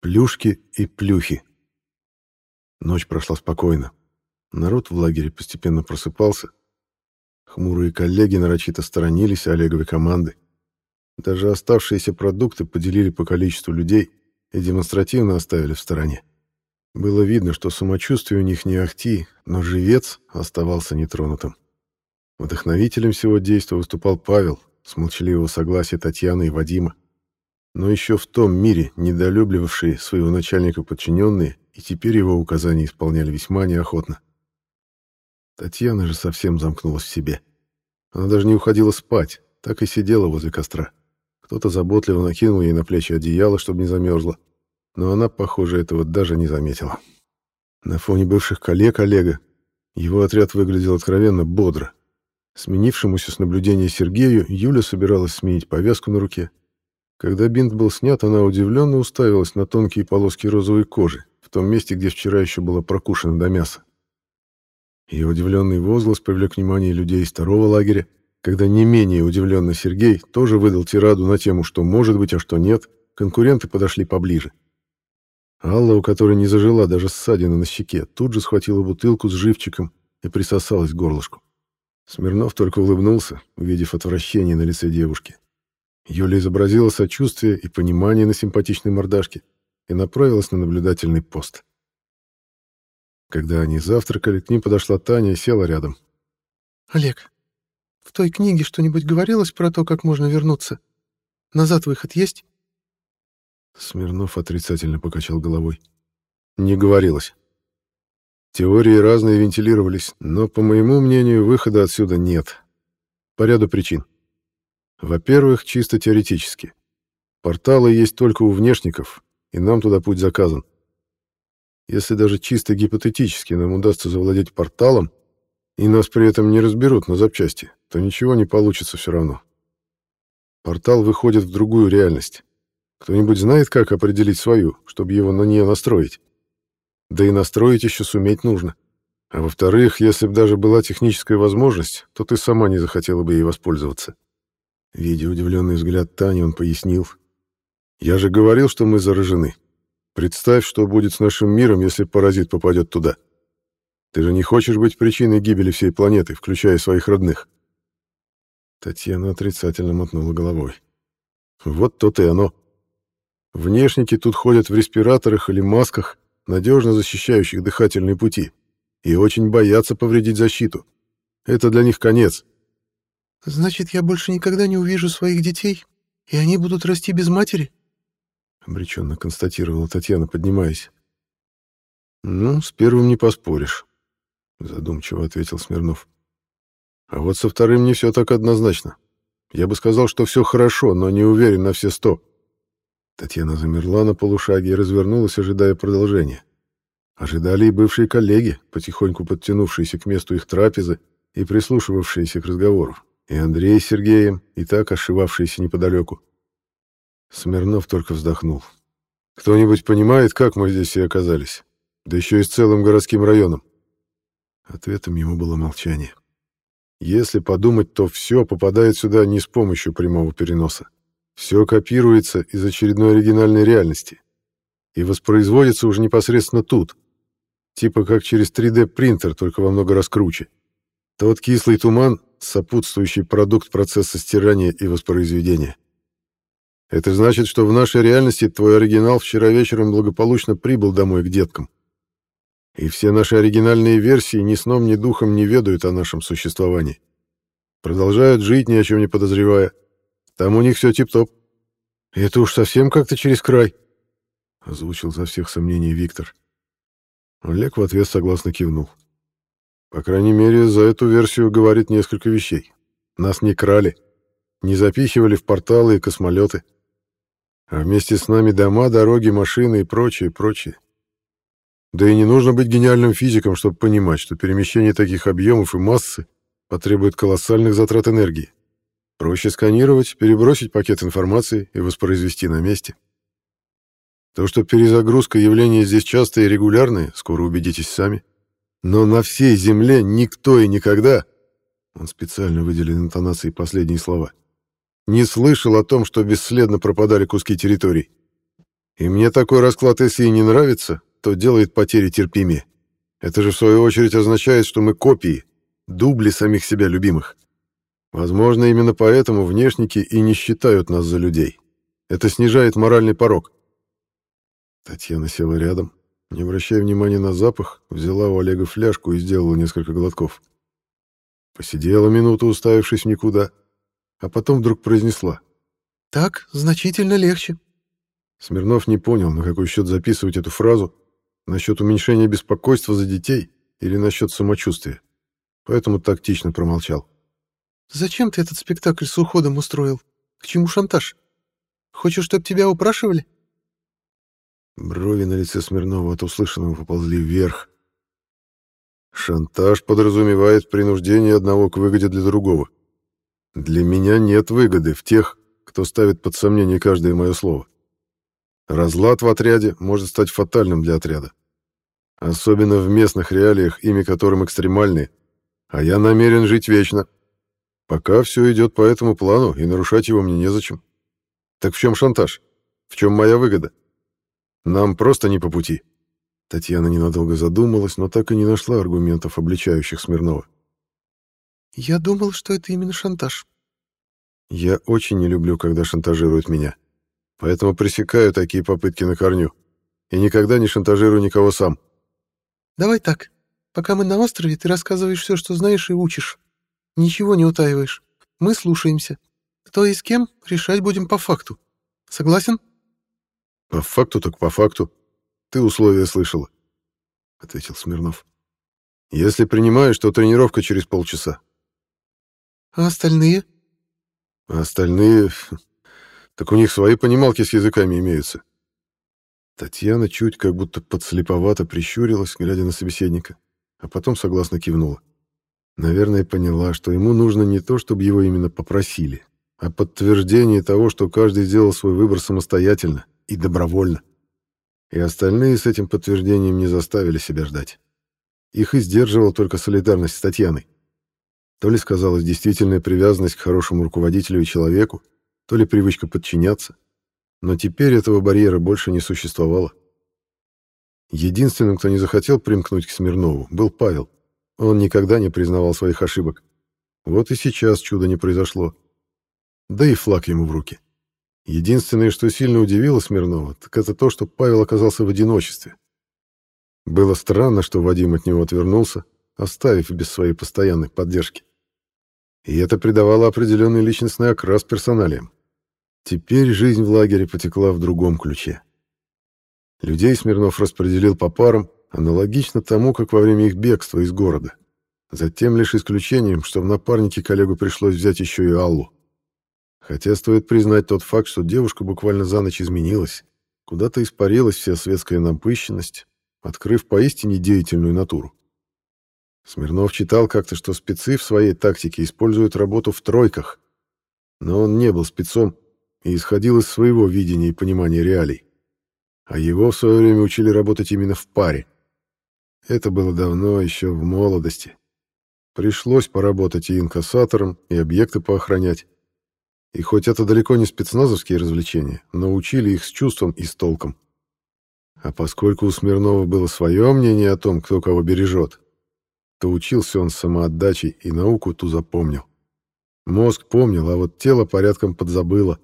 Плюшки и плюхи. Ночь прошла спокойно. Народ в лагере постепенно просыпался. Хмурые коллеги нарочито сторонились Олеговой команды. Даже оставшиеся продукты поделили по количеству людей и демонстративно оставили в стороне. Было видно, что самочувствие у них не ахти, но живец оставался нетронутым. Вдохновителем всего действа выступал Павел, с молчаливого согласия Татьяны и Вадима. Но еще в том мире, недолюбливавшие своего начальника подчиненные, и теперь его указания исполняли весьма неохотно. Татьяна же совсем замкнулась в себе. Она даже не уходила спать, так и сидела возле костра. Кто-то заботливо накинул ей на плечи одеяло, чтобы не замерзла, но она, похоже, этого даже не заметила. На фоне бывших коллег Олега его отряд выглядел откровенно бодро. Сменившемуся с наблюдения Сергею Юля собиралась сменить повязку на руке. Когда бинт был снят, она удивленно уставилась на тонкие полоски розовой кожи в том месте, где вчера еще было прокушено до мяса. Ее удивленный возглас привлек внимание людей из второго лагеря, когда не менее удивленный Сергей тоже выдал тираду на тему, что может быть, а что нет, конкуренты подошли поближе. Алла, у которой не зажила даже ссадина на щеке, тут же схватила бутылку с живчиком и присосалась к горлышку. Смирнов только улыбнулся, увидев отвращение на лице девушки. Юля изобразила сочувствие и понимание на симпатичной мордашке и направилась на наблюдательный пост. Когда они завтракали, к ним подошла Таня и села рядом. «Олег, в той книге что-нибудь говорилось про то, как можно вернуться? Назад выход есть?» Смирнов отрицательно покачал головой. «Не говорилось. Теории разные вентилировались, но, по моему мнению, выхода отсюда нет. По ряду причин. Во-первых, чисто теоретически. Порталы есть только у внешников, и нам туда путь заказан. Если даже чисто гипотетически нам удастся завладеть порталом, и нас при этом не разберут на запчасти, то ничего не получится все равно. Портал выходит в другую реальность. Кто-нибудь знает, как определить свою, чтобы его на нее настроить? Да и настроить еще суметь нужно. А во-вторых, если бы даже была техническая возможность, то ты сама не захотела бы ей воспользоваться. Видя удивленный взгляд Тани, он пояснил. «Я же говорил, что мы заражены. Представь, что будет с нашим миром, если паразит попадет туда. Ты же не хочешь быть причиной гибели всей планеты, включая своих родных. Татьяна отрицательно мотнула головой. Вот то-то и оно. Внешники тут ходят в респираторах или масках, надежно защищающих дыхательные пути, и очень боятся повредить защиту. Это для них конец. Значит, я больше никогда не увижу своих детей, и они будут расти без матери? — обреченно констатировала Татьяна, поднимаясь. «Ну, с первым не поспоришь», — задумчиво ответил Смирнов. «А вот со вторым не все так однозначно. Я бы сказал, что все хорошо, но не уверен на все сто». Татьяна замерла на полушаге и развернулась, ожидая продолжения. Ожидали и бывшие коллеги, потихоньку подтянувшиеся к месту их трапезы и прислушивавшиеся к разговору, и Андрей с Сергеем, и так ошивавшиеся неподалеку. Смирнов только вздохнул. «Кто-нибудь понимает, как мы здесь все оказались? Да еще и с целым городским районом?» Ответом ему было молчание. Если подумать, то все попадает сюда не с помощью прямого переноса. Все копируется из очередной оригинальной реальности. И воспроизводится уже непосредственно тут. Типа как через 3D-принтер, только во много раз круче. Тот кислый туман — сопутствующий продукт процесса стирания и воспроизведения. Это значит, что в нашей реальности твой оригинал вчера вечером благополучно прибыл домой к деткам. И все наши оригинальные версии ни сном, ни духом не ведают о нашем существовании. Продолжают жить, ни о чем не подозревая. Там у них все тип-топ. Это уж совсем как-то через край, — озвучил за всех сомнений Виктор. Олег в ответ согласно кивнул. По крайней мере, за эту версию говорит несколько вещей. Нас не крали, не запихивали в порталы и космолеты. А вместе с нами дома, дороги, машины и прочее, прочее. Да и не нужно быть гениальным физиком, чтобы понимать, что перемещение таких объемов и массы потребует колоссальных затрат энергии. Проще сканировать, перебросить пакет информации и воспроизвести на месте. То, что перезагрузка явление здесь частое и регулярное, скоро убедитесь сами. Но на всей Земле никто и никогда, он специально выделил интонацией последние слова, не слышал о том, что бесследно пропадали куски территорий. И мне такой расклад, если и не нравится, то делает потери терпимее. Это же в свою очередь означает, что мы копии, дубли самих себя любимых. Возможно, именно поэтому внешники и не считают нас за людей. Это снижает моральный порог. Татьяна села рядом, не обращая внимания на запах, взяла у Олега фляжку и сделала несколько глотков. Посидела минуту, уставившись в никуда, а потом вдруг произнесла. «Так значительно легче». Смирнов не понял, на какой счет записывать эту фразу, насчет уменьшения беспокойства за детей или насчет самочувствия, поэтому тактично промолчал. «Зачем ты этот спектакль с уходом устроил? К чему шантаж? Хочешь, чтобы тебя упрашивали?» Брови на лице Смирнова от услышанного поползли вверх. Шантаж подразумевает принуждение одного к выгоде для другого. Для меня нет выгоды в тех, кто ставит под сомнение каждое мое слово. Разлад в отряде может стать фатальным для отряда. Особенно в местных реалиях, ими которым экстремальные. А я намерен жить вечно. Пока все идет по этому плану, и нарушать его мне незачем. Так в чем шантаж? В чем моя выгода? Нам просто не по пути. Татьяна ненадолго задумалась, но так и не нашла аргументов, обличающих Смирнова. «Я думал, что это именно шантаж». «Я очень не люблю, когда шантажируют меня. Поэтому пресекаю такие попытки на корню. И никогда не шантажирую никого сам». «Давай так. Пока мы на острове, ты рассказываешь все, что знаешь, и учишь. Ничего не утаиваешь. Мы слушаемся. Кто и с кем, решать будем по факту. Согласен?» «По факту так по факту. Ты условия слышала», — ответил Смирнов. «Если принимаешь, то тренировка через полчаса». «А остальные?» «А остальные... Так у них свои понималки с языками имеются». Татьяна чуть как будто подслеповато прищурилась, глядя на собеседника, а потом согласно кивнула. Наверное, поняла, что ему нужно не то, чтобы его именно попросили, а подтверждение того, что каждый сделал свой выбор самостоятельно и добровольно. И остальные с этим подтверждением не заставили себя ждать. Их и сдерживала только солидарность с Татьяной. То ли сказалась действительная привязанность к хорошему руководителю и человеку, то ли привычка подчиняться. Но теперь этого барьера больше не существовало. Единственным, кто не захотел примкнуть к Смирнову, был Павел. Он никогда не признавал своих ошибок. Вот и сейчас чудо не произошло. Да и флаг ему в руки. Единственное, что сильно удивило Смирнова, так это то, что Павел оказался в одиночестве. Было странно, что Вадим от него отвернулся, оставив без своей постоянной поддержки. И это придавало определенный личностный окрас персоналиям. Теперь жизнь в лагере потекла в другом ключе. Людей Смирнов распределил по парам, аналогично тому, как во время их бегства из города. Затем лишь исключением, что в напарнике коллегу пришлось взять еще и Аллу. Хотя стоит признать тот факт, что девушка буквально за ночь изменилась, куда-то испарилась вся светская напыщенность, открыв поистине деятельную натуру. Смирнов читал как-то, что спецы в своей тактике используют работу в тройках, но он не был спецом и исходил из своего видения и понимания реалий. А его в свое время учили работать именно в паре. Это было давно, еще в молодости. Пришлось поработать и инкассатором, и объекты поохранять. И хоть это далеко не спецназовские развлечения, но учили их с чувством и с толком. А поскольку у Смирнова было свое мнение о том, кто кого бережет, то учился он самоотдачей и науку ту запомнил. Мозг помнил, а вот тело порядком подзабыло.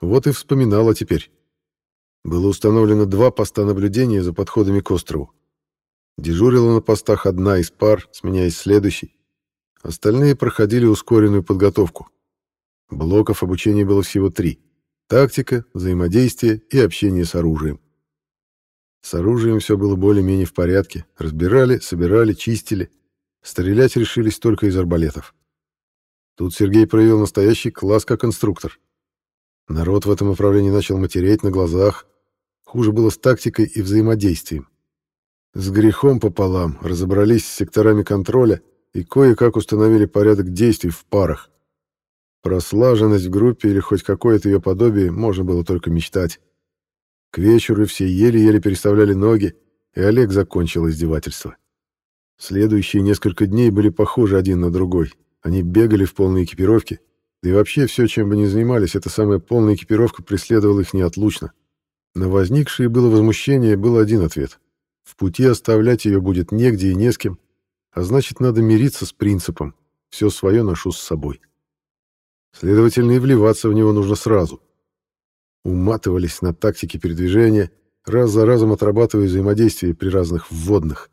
Вот и вспоминало теперь. Было установлено два поста наблюдения за подходами к острову. Дежурила на постах одна из пар, сменяясь следующей. Остальные проходили ускоренную подготовку. Блоков обучения было всего три. Тактика, взаимодействие и общение с оружием. С оружием все было более-менее в порядке. Разбирали, собирали, чистили. Стрелять решились только из арбалетов. Тут Сергей проявил настоящий класс как инструктор. Народ в этом направлении начал матереть на глазах. Хуже было с тактикой и взаимодействием. С грехом пополам разобрались с секторами контроля и кое-как установили порядок действий в парах. Про слаженность в группе или хоть какое-то ее подобие можно было только мечтать. К вечеру все еле-еле переставляли ноги, и Олег закончил издевательство. Следующие несколько дней были похожи один на другой. Они бегали в полной экипировке, да и вообще все, чем бы ни занимались, эта самая полная экипировка преследовала их неотлучно. На возникшее было возмущение был один ответ. В пути оставлять ее будет негде и не с кем, а значит, надо мириться с принципом «все свое ношу с собой». Следовательно, и вливаться в него нужно сразу. Уматывались на тактике передвижения, раз за разом отрабатывая взаимодействие при разных вводных.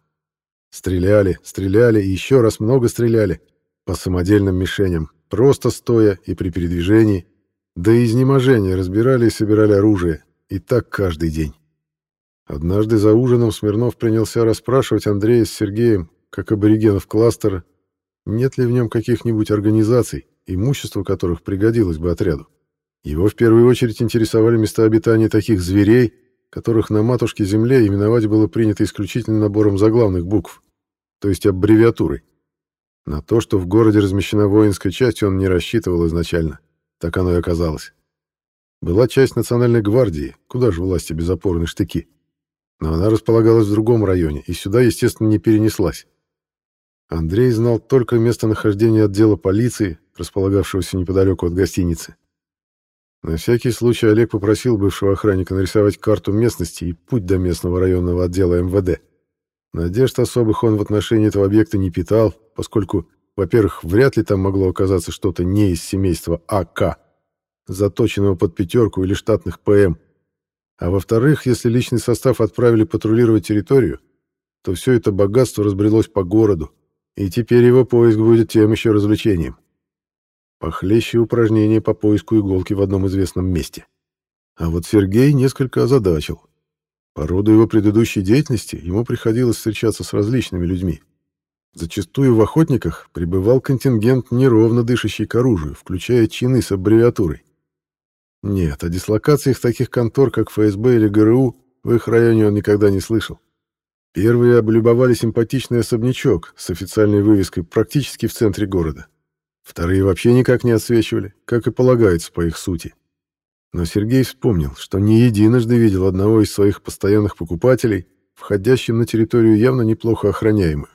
Стреляли, стреляли и еще раз много стреляли по самодельным мишеням, просто стоя и при передвижении, до изнеможения разбирали и собирали оружие, и так каждый день. Однажды за ужином Смирнов принялся расспрашивать Андрея с Сергеем, как аборигенов кластера, нет ли в нем каких-нибудь организаций, имущество которых пригодилось бы отряду. Его в первую очередь интересовали места обитания таких зверей, которых на матушке Земле именовать было принято исключительно набором заглавных букв, то есть аббревиатурой. На то, что в городе размещена воинская часть, он не рассчитывал изначально. Так оно и оказалось. Была часть национальной гвардии, куда же власти без опоры штыки. Но она располагалась в другом районе, и сюда, естественно, не перенеслась. Андрей знал только местонахождение отдела полиции, располагавшегося неподалеку от гостиницы. На всякий случай Олег попросил бывшего охранника нарисовать карту местности и путь до местного районного отдела МВД. Надежд особых он в отношении этого объекта не питал, поскольку, во-первых, вряд ли там могло оказаться что-то не из семейства АК, заточенного под пятерку или штатных ПМ. А во-вторых, если личный состав отправили патрулировать территорию, то все это богатство разбрелось по городу, и теперь его поиск будет тем еще развлечением. Похлеще упражнения по поиску иголки в одном известном месте. А вот Сергей несколько озадачил. По роду его предыдущей деятельности ему приходилось встречаться с различными людьми. Зачастую в охотниках пребывал контингент, неровно дышащий к оружию, включая чины с аббревиатурой. Нет, о дислокациях таких контор, как ФСБ или ГРУ, в их районе он никогда не слышал. Первые облюбовали симпатичный особнячок с официальной вывеской практически в центре города. Вторые вообще никак не отсвечивали, как и полагается по их сути. Но Сергей вспомнил, что не единожды видел одного из своих постоянных покупателей, входящим на территорию явно неплохо охраняемую.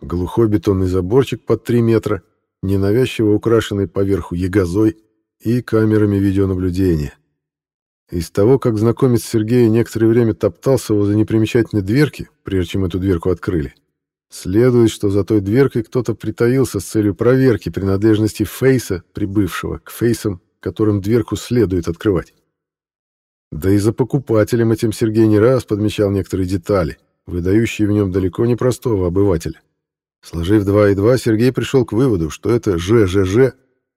Глухой бетонный заборчик под 3 метра, ненавязчиво украшенный поверху ягозой и камерами видеонаблюдения. Из того, как знакомец Сергея некоторое время топтался возле непримечательной дверки, прежде чем эту дверку открыли, следует, что за той дверкой кто-то притаился с целью проверки принадлежности Фейса, прибывшего, к Фейсам, которым дверку следует открывать. Да и за покупателем этим Сергей не раз подмечал некоторые детали, выдающие в нем далеко не простого обывателя. Сложив два и два, Сергей пришел к выводу, что это ЖЖЖ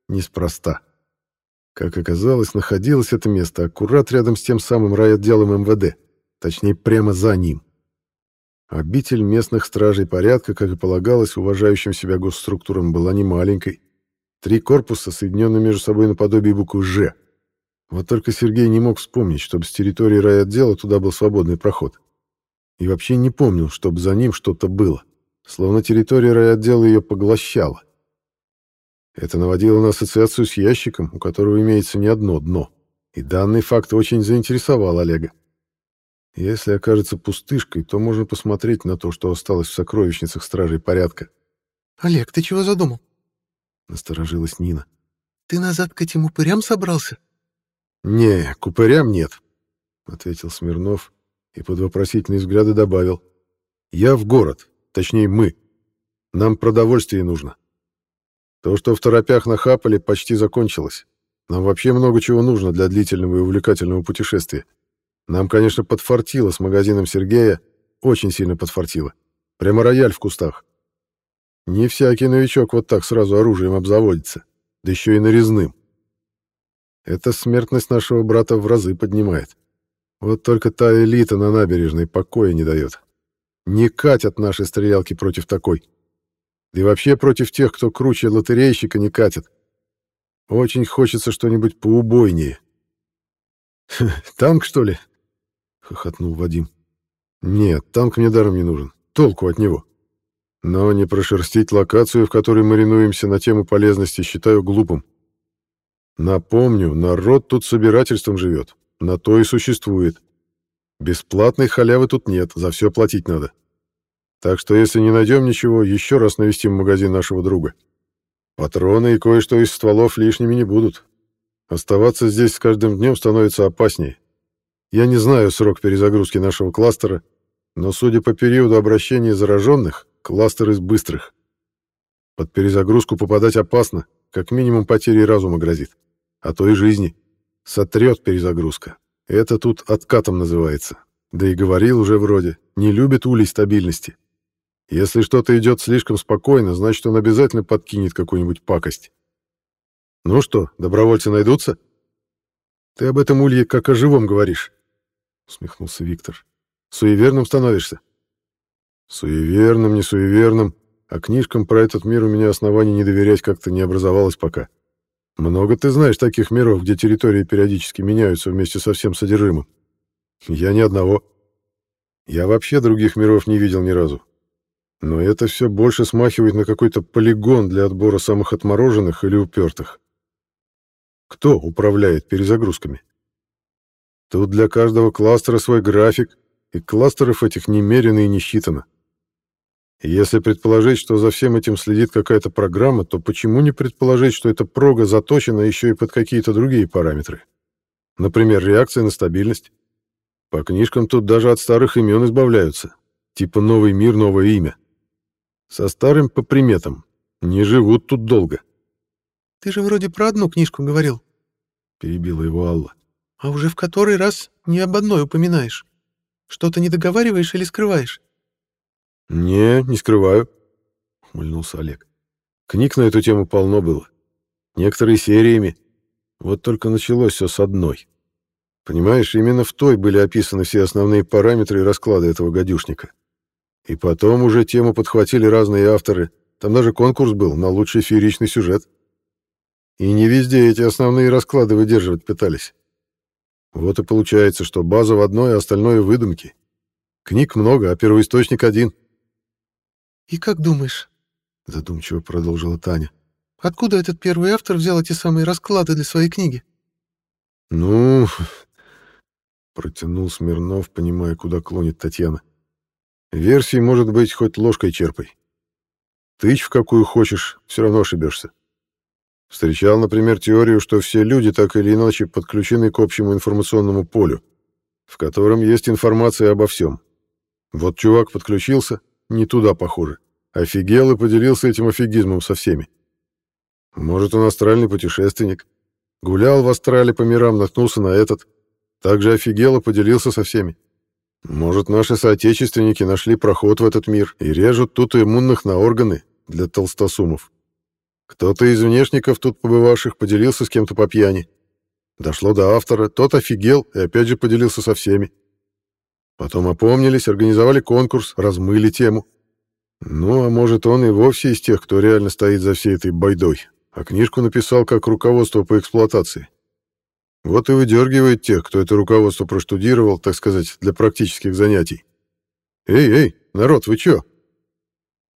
неспроста. Как оказалось, находилось это место аккурат рядом с тем самым райотделом МВД, точнее, прямо за ним. Обитель местных стражей порядка, как и полагалось уважающим себя госструктурам, была не маленькой. Три корпуса, соединенные между собой наподобие буквы «Ж». Вот только Сергей не мог вспомнить, чтобы с территории райотдела туда был свободный проход. И вообще не помнил, чтобы за ним что-то было. Словно территория райотдела ее поглощала. Это наводило на ассоциацию с ящиком, у которого имеется не одно дно. И данный факт очень заинтересовал Олега. Если окажется пустышкой, то можно посмотреть на то, что осталось в сокровищницах стражей порядка. «Олег, ты чего задумал?» — насторожилась Нина. «Ты назад к этим упырям собрался?» «Не, к упырям нет», — ответил Смирнов и под вопросительные взгляды добавил. «Я в город, точнее мы. Нам продовольствие нужно». То, что в торопях нахапали, почти закончилось. Нам вообще много чего нужно для длительного и увлекательного путешествия. Нам, конечно, подфартило с магазином Сергея, очень сильно подфартило. Прямо рояль в кустах. Не всякий новичок вот так сразу оружием обзаводится, да еще и нарезным. Это смертность нашего брата в разы поднимает. Вот только та элита на набережной покоя не дает. Не катят наши стрелялки против такой. Да и вообще против тех, кто круче лотерейщика, не катит. Очень хочется что-нибудь поубойнее. «Танк, что ли?» — хохотнул Вадим. «Нет, танк мне даром не нужен. Толку от него. Но не прошерстить локацию, в которой маринуемся на тему полезности, считаю глупым. Напомню, народ тут собирательством живет. На то и существует. Бесплатной халявы тут нет, за все платить надо. Так что если не найдем ничего, еще раз навестим магазин нашего друга. Патроны и кое-что из стволов лишними не будут. Оставаться здесь с каждым днем становится опаснее. Я не знаю срок перезагрузки нашего кластера, но, судя по периоду обращения зараженных, кластер из быстрых. Под перезагрузку попадать опасно, как минимум потери разума грозит, а то и жизни. Сотрет перезагрузка. Это тут откатом называется. Да и говорил уже вроде, не любит улей стабильности. Если что-то идет слишком спокойно, значит, он обязательно подкинет какую-нибудь пакость. Ну что, добровольцы найдутся? Ты об этом, Улье, как о живом говоришь, — усмехнулся Виктор. Суеверным становишься? Суеверным, не суеверным, а книжкам про этот мир у меня оснований не доверять как-то не образовалось пока. Много ты знаешь таких миров, где территории периодически меняются вместе со всем содержимым. Я ни одного. Я вообще других миров не видел ни разу. Но это все больше смахивает на какой-то полигон для отбора самых отмороженных или упертых. Кто управляет перезагрузками? Тут для каждого кластера свой график, и кластеров этих немерено и не считано. Если предположить, что за всем этим следит какая-то программа, то почему не предположить, что эта прога заточена еще и под какие-то другие параметры? Например, реакция на стабильность. По книжкам тут даже от старых имен избавляются. Типа новый мир, новое имя. Со старым по приметам. Не живут тут долго. «Ты же вроде про одну книжку говорил», — перебила его Алла. «А уже в который раз ни об одной упоминаешь. Что-то не договариваешь или скрываешь?» «Не, не скрываю», — ухмыльнулся Олег. «Книг на эту тему полно было. Некоторые сериями. Вот только началось все с одной. Понимаешь, именно в той были описаны все основные параметры и расклады этого гадюшника. И потом уже тему подхватили разные авторы. Там даже конкурс был на лучший фееричный сюжет. И не везде эти основные расклады выдерживать пытались. Вот и получается, что база в одной, а остальное — выдумки. Книг много, а первоисточник один. «И как думаешь?» — задумчиво продолжила Таня. «Откуда этот первый автор взял эти самые расклады для своей книги?» «Ну...» — протянул Смирнов, понимая, куда клонит Татьяна. Версий может быть хоть ложкой черпай. Тычь в какую хочешь, все равно ошибешься. Встречал, например, теорию, что все люди так или иначе подключены к общему информационному полю, в котором есть информация обо всем. Вот чувак подключился, не туда, похоже. Офигел и поделился этим офигизмом со всеми. Может, он астральный путешественник. Гулял в астрале по мирам, наткнулся на этот. Также офигел и поделился со всеми. Может, наши соотечественники нашли проход в этот мир и режут тут иммунных на органы для толстосумов. Кто-то из внешников тут побывавших поделился с кем-то по пьяни. Дошло до автора, тот офигел и опять же поделился со всеми. Потом опомнились, организовали конкурс, размыли тему. Ну, а может, он и вовсе из тех, кто реально стоит за всей этой байдой, а книжку написал как руководство по эксплуатации. Вот и выдергивает тех, кто это руководство проштудировал, так сказать, для практических занятий. «Эй, эй, народ, вы чё?»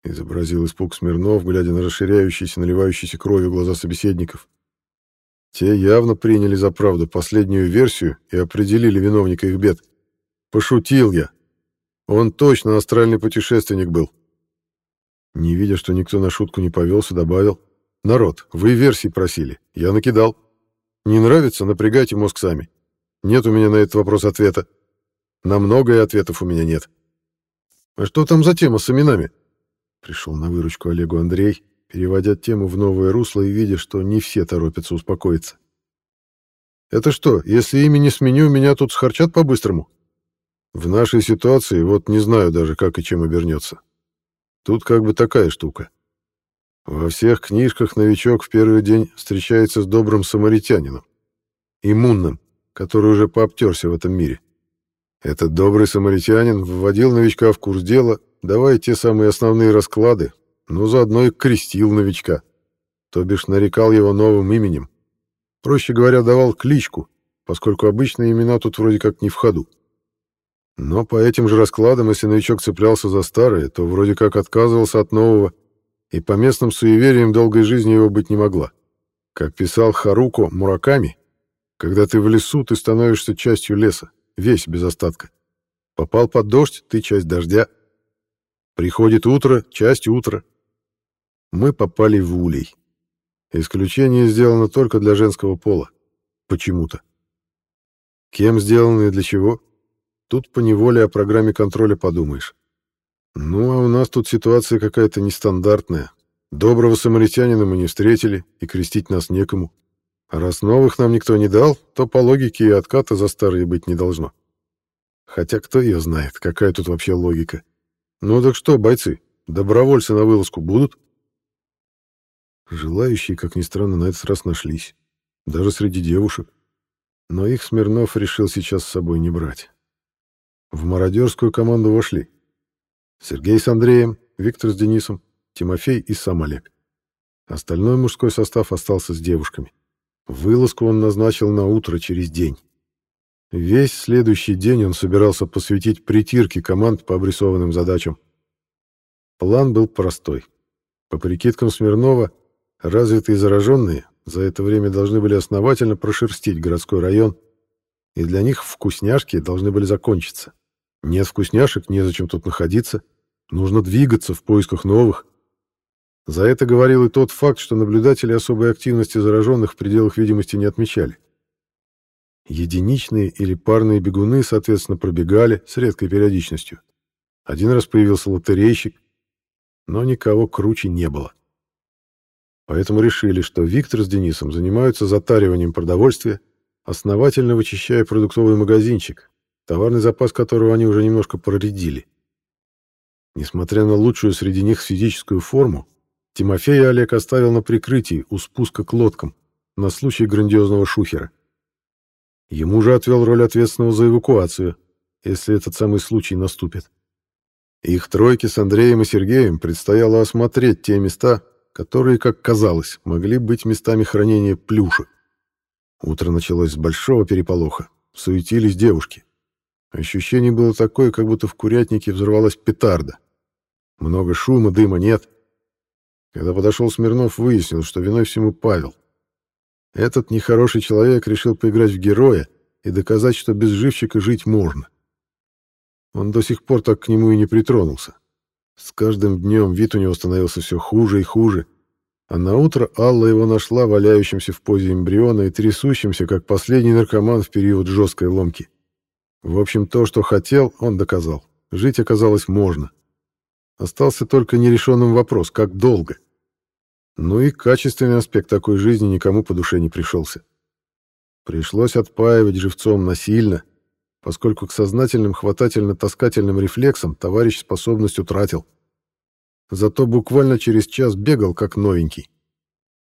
Изобразил испуг Смирнов, глядя на расширяющиеся, наливающиеся кровью глаза собеседников. Те явно приняли за правду последнюю версию и определили виновника их бед. Пошутил я. Он точно астральный путешественник был. Не видя, что никто на шутку не повелся, добавил. «Народ, вы версии просили. Я накидал». Не нравится? Напрягайте мозг сами. Нет у меня на этот вопрос ответа. На многое ответов у меня нет. А что там за тема с именами? Пришел на выручку Олегу Андрей, переводя тему в новое русло и видя, что не все торопятся успокоиться. Это что, если имя не сменю, меня тут схарчат по-быстрому? В нашей ситуации вот не знаю даже, как и чем обернется. Тут как бы такая штука. Во всех книжках новичок в первый день встречается с добрым самаритянином, иммунным, который уже пообтерся в этом мире. Этот добрый самаритянин вводил новичка в курс дела, давая те самые основные расклады, но заодно и крестил новичка, то бишь нарекал его новым именем. Проще говоря, давал кличку, поскольку обычные имена тут вроде как не в ходу. Но по этим же раскладам, если новичок цеплялся за старое, то вроде как отказывался от нового и по местным суевериям долгой жизни его быть не могла. Как писал Харуко Мураками, когда ты в лесу, ты становишься частью леса, весь без остатка. Попал под дождь, ты часть дождя. Приходит утро, часть утра. Мы попали в улей. Исключение сделано только для женского пола. Почему-то. Кем сделаны и для чего? Тут поневоле о программе контроля подумаешь. Ну, а у нас тут ситуация какая-то нестандартная. Доброго самаритянина мы не встретили, и крестить нас некому. А раз новых нам никто не дал, то по логике и отката за старые быть не должно. Хотя кто ее знает, какая тут вообще логика. Ну так что, бойцы, добровольцы на вылазку будут? Желающие, как ни странно, на этот раз нашлись. Даже среди девушек. Но их Смирнов решил сейчас с собой не брать. В мародерскую команду вошли Сергей с Андреем, Виктор с Денисом, Тимофей и сам Олег. Остальной мужской состав остался с девушками. Вылазку он назначил на утро через день. Весь следующий день он собирался посвятить притирке команд по обрисованным задачам. План был простой. По прикидкам Смирнова, развитые зараженные за это время должны были основательно прошерстить городской район, и для них вкусняшки должны были закончиться. Нет вкусняшек, незачем тут находиться, нужно двигаться в поисках новых. За это говорил и тот факт, что наблюдатели особой активности зараженных в пределах видимости не отмечали. Единичные или парные бегуны, соответственно, пробегали с редкой периодичностью. Один раз появился лотерейщик, но никого круче не было. Поэтому решили, что Виктор с Денисом занимаются затариванием продовольствия, основательно вычищая продуктовый магазинчик, товарный запас которого они уже немножко проредили. Несмотря на лучшую среди них физическую форму, Тимофей Олег оставил на прикрытии у спуска к лодкам на случай грандиозного шухера. Ему же отвел роль ответственного за эвакуацию, если этот самый случай наступит. Их тройке с Андреем и Сергеем предстояло осмотреть те места, которые, как казалось, могли быть местами хранения плюша. Утро началось с большого переполоха. Суетились девушки. Ощущение было такое, как будто в курятнике взорвалась петарда. Много шума, дыма нет. Когда подошел Смирнов, выяснил, что виной всему Павел. Этот нехороший человек решил поиграть в героя и доказать, что без живчика жить можно. Он до сих пор так к нему и не притронулся. С каждым днем вид у него становился все хуже и хуже, а на утро Алла его нашла валяющимся в позе эмбриона и трясущимся, как последний наркоман в период жесткой ломки. В общем, то, что хотел, он доказал. Жить оказалось можно. Остался только нерешенным вопрос, как долго. Ну и качественный аспект такой жизни никому по душе не пришелся. Пришлось отпаивать живцом насильно, поскольку к сознательным хватательно-таскательным рефлексам товарищ способность утратил. Зато буквально через час бегал, как новенький.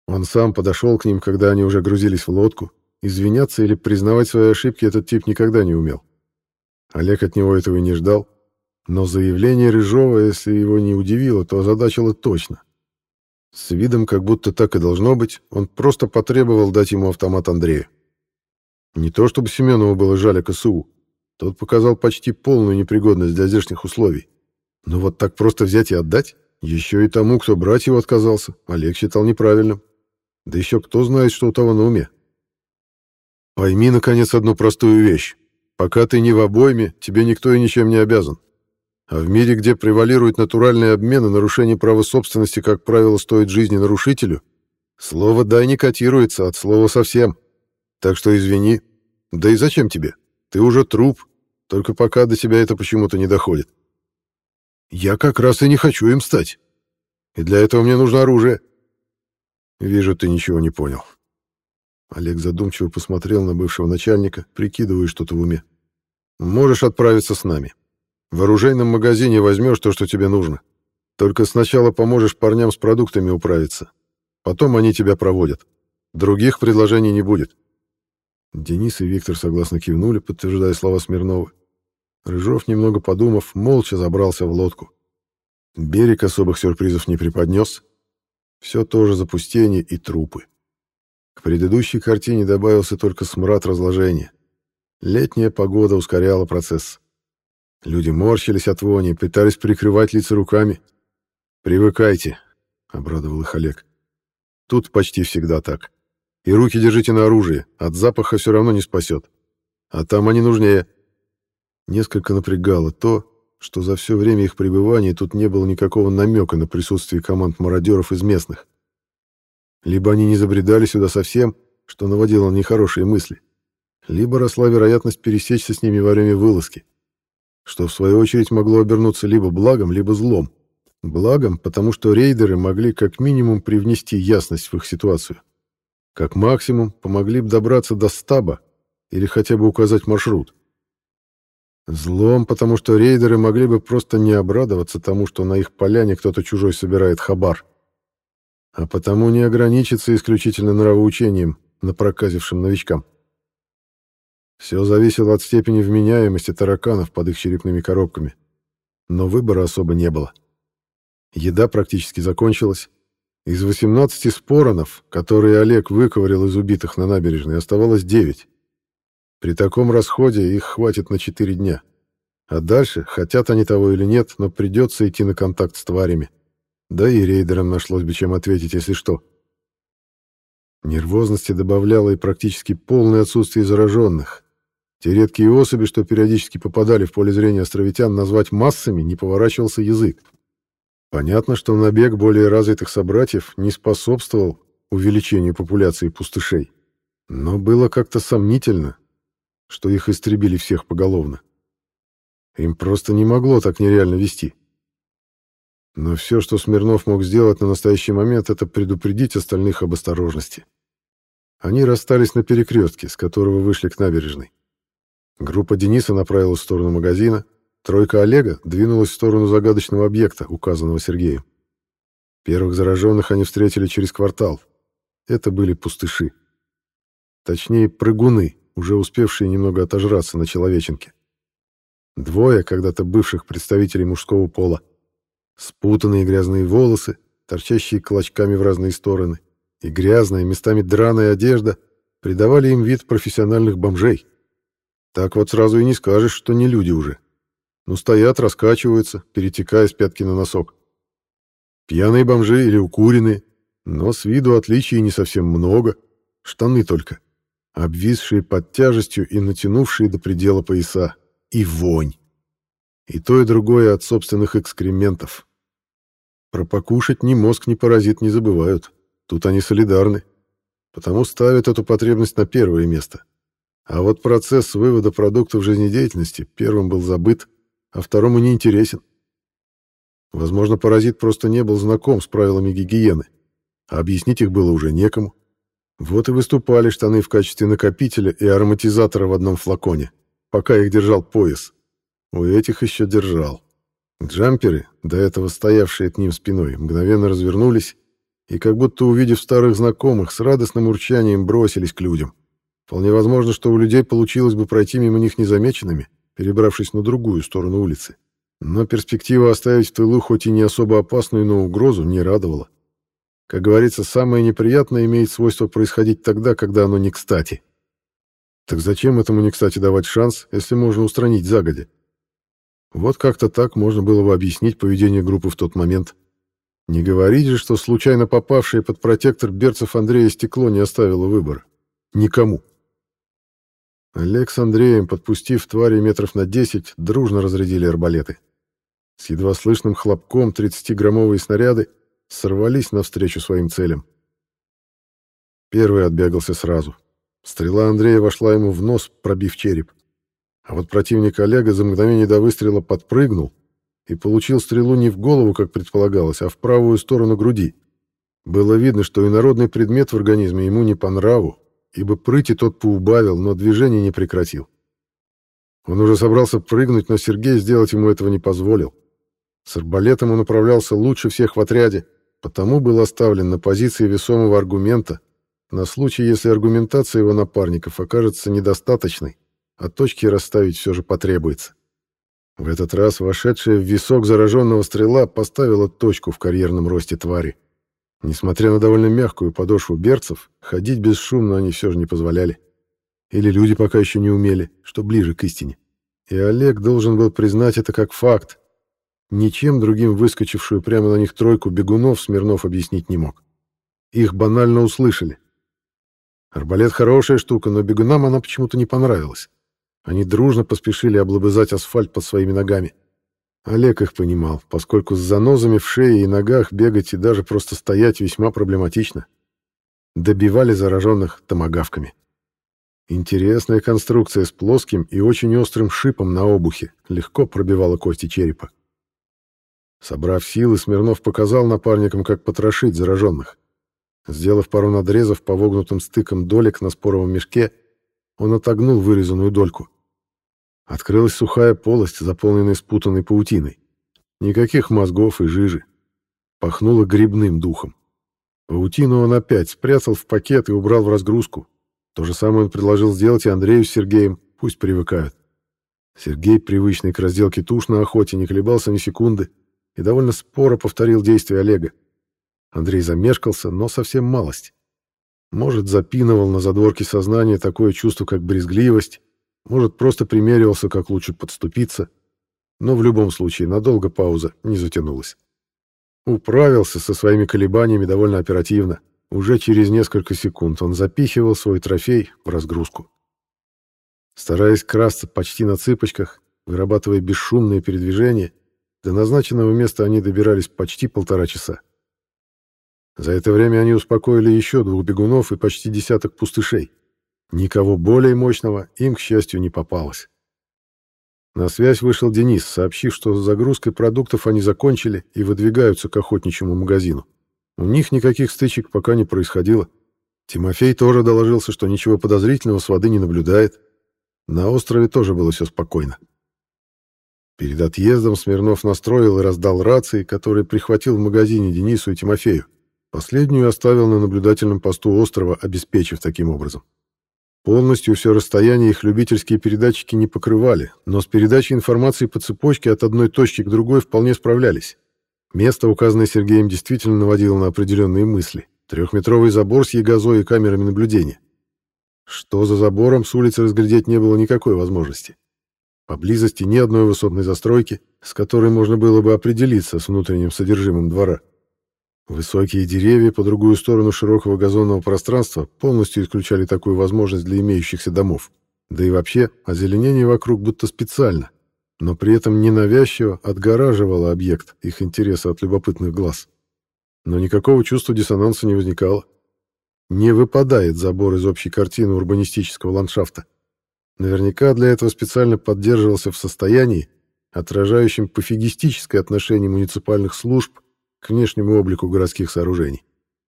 Он сам подошел к ним, когда они уже грузились в лодку. Извиняться или признавать свои ошибки этот тип никогда не умел. Олег от него этого и не ждал. Но заявление Рыжова, если его не удивило, то озадачило точно. С видом, как будто так и должно быть, он просто потребовал дать ему автомат Андрею. Не то чтобы Семенову было жаль КСУ. Тот показал почти полную непригодность для здешних условий. Но вот так просто взять и отдать? Еще и тому, кто брать его отказался, Олег считал неправильным. Да еще кто знает, что у того на уме. Пойми, наконец, одну простую вещь. Пока ты не в обойме, тебе никто и ничем не обязан. А в мире, где превалирует натуральный обмен и нарушение права собственности, как правило, стоит жизни нарушителю, слово «дай» не котируется от слова «совсем». Так что извини. Да и зачем тебе? Ты уже труп, только пока до тебя это почему-то не доходит. Я как раз и не хочу им стать. И для этого мне нужно оружие. Вижу, ты ничего не понял. Олег задумчиво посмотрел на бывшего начальника, прикидывая что-то в уме. Можешь отправиться с нами. В оружейном магазине возьмешь то, что тебе нужно. Только сначала поможешь парням с продуктами управиться. Потом они тебя проводят. Других предложений не будет. Денис и Виктор согласно кивнули, подтверждая слова Смирнова. Рыжов, немного подумав, молча забрался в лодку. Берег особых сюрпризов не преподнес. Все тоже запустение и трупы. К предыдущей картине добавился только смрад разложения. Летняя погода ускоряла процесс. Люди морщились от вони, пытались прикрывать лица руками. «Привыкайте», — обрадовал их Олег. «Тут почти всегда так. И руки держите на оружие, от запаха все равно не спасет. А там они нужнее». Несколько напрягало то, что за все время их пребывания тут не было никакого намека на присутствие команд мародеров из местных. Либо они не забредали сюда совсем, что наводило на нехорошие мысли, либо росла вероятность пересечься с ними во время вылазки, что в свою очередь могло обернуться либо благом, либо злом. Благом, потому что рейдеры могли как минимум привнести ясность в их ситуацию. Как максимум помогли бы добраться до стаба или хотя бы указать маршрут. Злом, потому что рейдеры могли бы просто не обрадоваться тому, что на их поляне кто-то чужой собирает хабар. А потому не ограничиться исключительно нравоучением напроказившим новичкам. Все зависело от степени вменяемости тараканов под их черепными коробками. Но выбора особо не было. Еда практически закончилась. Из 18 споронов, которые Олег выковырял из убитых на набережной, оставалось 9. При таком расходе их хватит на 4 дня. А дальше, хотят они того или нет, но придется идти на контакт с тварями. Да и рейдерам нашлось бы чем ответить, если что. Нервозности добавляло и практически полное отсутствие зараженных. Те редкие особи, что периодически попадали в поле зрения островитян, назвать массами не поворачивался язык. Понятно, что набег более развитых собратьев не способствовал увеличению популяции пустышей. Но было как-то сомнительно, что их истребили всех поголовно. Им просто не могло так нереально вести. Но все, что Смирнов мог сделать на настоящий момент, это предупредить остальных об осторожности. Они расстались на перекрестке, с которого вышли к набережной. Группа Дениса направилась в сторону магазина, тройка Олега двинулась в сторону загадочного объекта, указанного Сергеем. Первых зараженных они встретили через квартал. Это были пустыши. Точнее, прыгуны, уже успевшие немного отожраться на человеченке. Двое когда-то бывших представителей мужского пола. Спутанные грязные волосы, торчащие клочками в разные стороны, и грязная, местами драная одежда придавали им вид профессиональных бомжей. Так вот сразу и не скажешь, что не люди уже. Ну, стоят, раскачиваются, перетекая с пятки на носок. Пьяные бомжи или укуренные, но с виду отличий не совсем много, штаны только, обвисшие под тяжестью и натянувшие до предела пояса, и вонь. И то, и другое от собственных экскрементов. Про покушать ни мозг, ни паразит не забывают. Тут они солидарны. Потому ставят эту потребность на первое место. А вот процесс вывода продуктов жизнедеятельности первым был забыт, а второму не интересен. Возможно, паразит просто не был знаком с правилами гигиены, а объяснить их было уже некому. Вот и выступали штаны в качестве накопителя и ароматизатора в одном флаконе, пока их держал пояс. У этих еще держал. Джамперы, до этого стоявшие к ним спиной, мгновенно развернулись и, как будто увидев старых знакомых, с радостным урчанием бросились к людям. Вполне возможно, что у людей получилось бы пройти мимо них незамеченными, перебравшись на другую сторону улицы. Но перспектива оставить в тылу хоть и не особо опасную, но угрозу не радовала. Как говорится, самое неприятное имеет свойство происходить тогда, когда оно не кстати. Так зачем этому не кстати давать шанс, если можно устранить загодя? Вот как-то так можно было бы объяснить поведение группы в тот момент. Не говорить же, что случайно попавшее под протектор берцев Андрея стекло не оставило выбора. Никому. Олег с Андреем, подпустив твари метров на 10, дружно разрядили арбалеты. С едва слышным хлопком 30-граммовые снаряды сорвались навстречу своим целям. Первый отбегался сразу. Стрела Андрея вошла ему в нос, пробив череп. А вот противник Олега за мгновение до выстрела подпрыгнул и получил стрелу не в голову, как предполагалось, а в правую сторону груди. Было видно, что инородный предмет в организме ему не по нраву, ибо прыти тот поубавил, но движение не прекратил. Он уже собрался прыгнуть, но Сергей сделать ему этого не позволил. С арбалетом он управлялся лучше всех в отряде, потому был оставлен на позиции весомого аргумента на случай, если аргументация его напарников окажется недостаточной, а точки расставить все же потребуется. В этот раз вошедшая в висок зараженного стрела поставила точку в карьерном росте твари. Несмотря на довольно мягкую подошву берцев, ходить бесшумно они все же не позволяли. Или люди пока еще не умели, что ближе к истине. И Олег должен был признать это как факт. Ничем другим выскочившую прямо на них тройку бегунов Смирнов объяснить не мог. Их банально услышали. Арбалет хорошая штука, но бегунам она почему-то не понравилась. Они дружно поспешили облобызать асфальт под своими ногами. Олег их понимал, поскольку с занозами в шее и ногах бегать и даже просто стоять весьма проблематично. Добивали зараженных томогавками. Интересная конструкция с плоским и очень острым шипом на обухе легко пробивала кости черепа. Собрав силы, Смирнов показал напарникам, как потрошить зараженных. Сделав пару надрезов по вогнутым стыкам долек на споровом мешке, он отогнул вырезанную дольку. Открылась сухая полость, заполненная спутанной паутиной. Никаких мозгов и жижи. Пахнуло грибным духом. Паутину он опять спрятал в пакет и убрал в разгрузку. То же самое он предложил сделать и Андрею с Сергеем, пусть привыкают. Сергей, привычный к разделке туш на охоте, не колебался ни секунды и довольно споро повторил действия Олега. Андрей замешкался, но совсем малость. Может, запинывал на задворке сознания такое чувство, как брезгливость, может, просто примеривался, как лучше подступиться. Но в любом случае, надолго пауза не затянулась. Управился со своими колебаниями довольно оперативно. Уже через несколько секунд он запихивал свой трофей в разгрузку. Стараясь красться почти на цыпочках, вырабатывая бесшумные передвижения, до назначенного места они добирались почти полтора часа. За это время они успокоили еще двух бегунов и почти десяток пустышей. Никого более мощного им, к счастью, не попалось. На связь вышел Денис, сообщив, что с загрузкой продуктов они закончили и выдвигаются к охотничьему магазину. У них никаких стычек пока не происходило. Тимофей тоже доложился, что ничего подозрительного с воды не наблюдает. На острове тоже было все спокойно. Перед отъездом Смирнов настроил и раздал рации, которые прихватил в магазине Денису и Тимофею. Последнюю оставил на наблюдательном посту острова, обеспечив таким образом. Полностью все расстояние их любительские передатчики не покрывали, но с передачей информации по цепочке от одной точки к другой вполне справлялись. Место, указанное Сергеем, действительно наводило на определенные мысли. Трехметровый забор с ягозой и камерами наблюдения. Что за забором с улицы разглядеть не было никакой возможности. Поблизости ни одной высотной застройки, с которой можно было бы определиться с внутренним содержимым двора. Высокие деревья по другую сторону широкого газонного пространства полностью исключали такую возможность для имеющихся домов. Да и вообще, озеленение вокруг будто специально, но при этом ненавязчиво отгораживало объект их интереса от любопытных глаз. Но никакого чувства диссонанса не возникало. Не выпадает забор из общей картины урбанистического ландшафта. Наверняка для этого специально поддерживался в состоянии, отражающем пофигистическое отношение муниципальных служб к внешнему облику городских сооружений.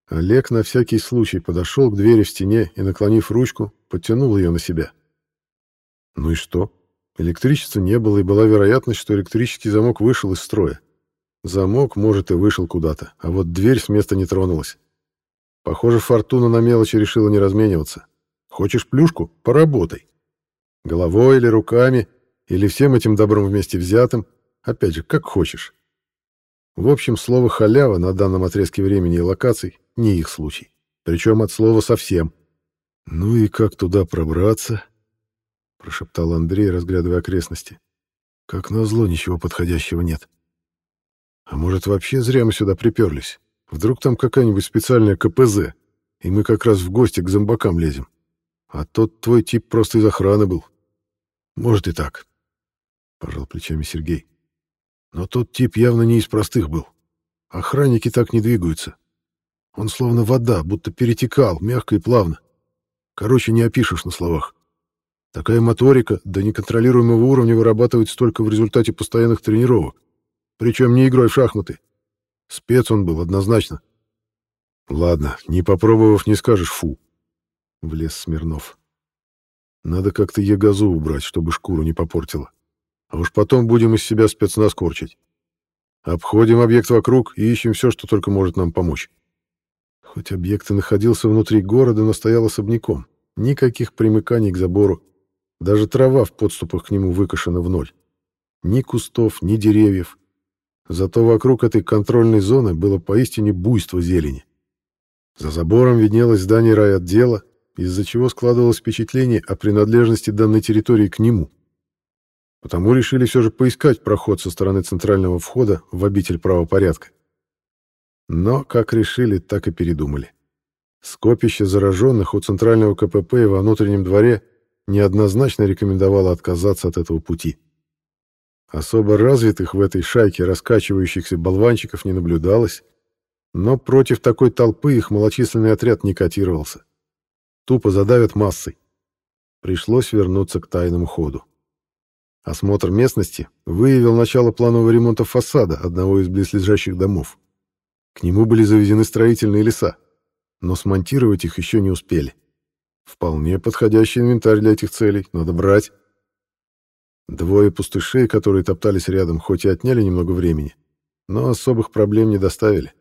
Олег на всякий случай подошел к двери в стене и, наклонив ручку, подтянул ее на себя. Ну и что? Электричества не было, и была вероятность, что электрический замок вышел из строя. Замок, может, и вышел куда-то, а вот дверь с места не тронулась. Похоже, Фортуна на мелочи решила не размениваться. Хочешь плюшку? Поработай. Головой или руками, или всем этим добром вместе взятым. Опять же, как хочешь. В общем, слово «халява» на данном отрезке времени и локаций не их случай. Причем от слова совсем. «Ну и как туда пробраться?» — прошептал Андрей, разглядывая окрестности. «Как назло, ничего подходящего нет. А может, вообще зря мы сюда приперлись? Вдруг там какая-нибудь специальная КПЗ, и мы как раз в гости к зомбакам лезем? А тот твой тип просто из охраны был. Может и так», — пожал плечами Сергей. Но тот тип явно не из простых был. Охранники так не двигаются. Он словно вода, будто перетекал, мягко и плавно. Короче, не опишешь на словах. Такая моторика до неконтролируемого уровня вырабатывается только в результате постоянных тренировок. Причем не игрой в шахматы. Спец он был, однозначно. Ладно, не попробовав, не скажешь «фу». Влез Смирнов. Надо как-то ягозу убрать, чтобы шкуру не попортила. А уж потом будем из себя спецназ корчить. Обходим объект вокруг и ищем все, что только может нам помочь. Хоть объект и находился внутри города, но стоял особняком. Никаких примыканий к забору. Даже трава в подступах к нему выкошена в ноль. Ни кустов, ни деревьев. Зато вокруг этой контрольной зоны было поистине буйство зелени. За забором виднелось здание райотдела, из-за чего складывалось впечатление о принадлежности данной территории к нему. Потому решили все же поискать проход со стороны центрального входа в обитель правопорядка. Но как решили, так и передумали. Скопище зараженных у центрального КПП и во внутреннем дворе неоднозначно рекомендовало отказаться от этого пути. Особо развитых в этой шайке раскачивающихся болванчиков не наблюдалось, но против такой толпы их малочисленный отряд не котировался. Тупо задавят массой. Пришлось вернуться к тайному ходу. Осмотр местности выявил начало планового ремонта фасада одного из близлежащих домов. К нему были завезены строительные леса, но смонтировать их еще не успели. Вполне подходящий инвентарь для этих целей, надо брать. Двое пустышей, которые топтались рядом, хоть и отняли немного времени, но особых проблем не доставили.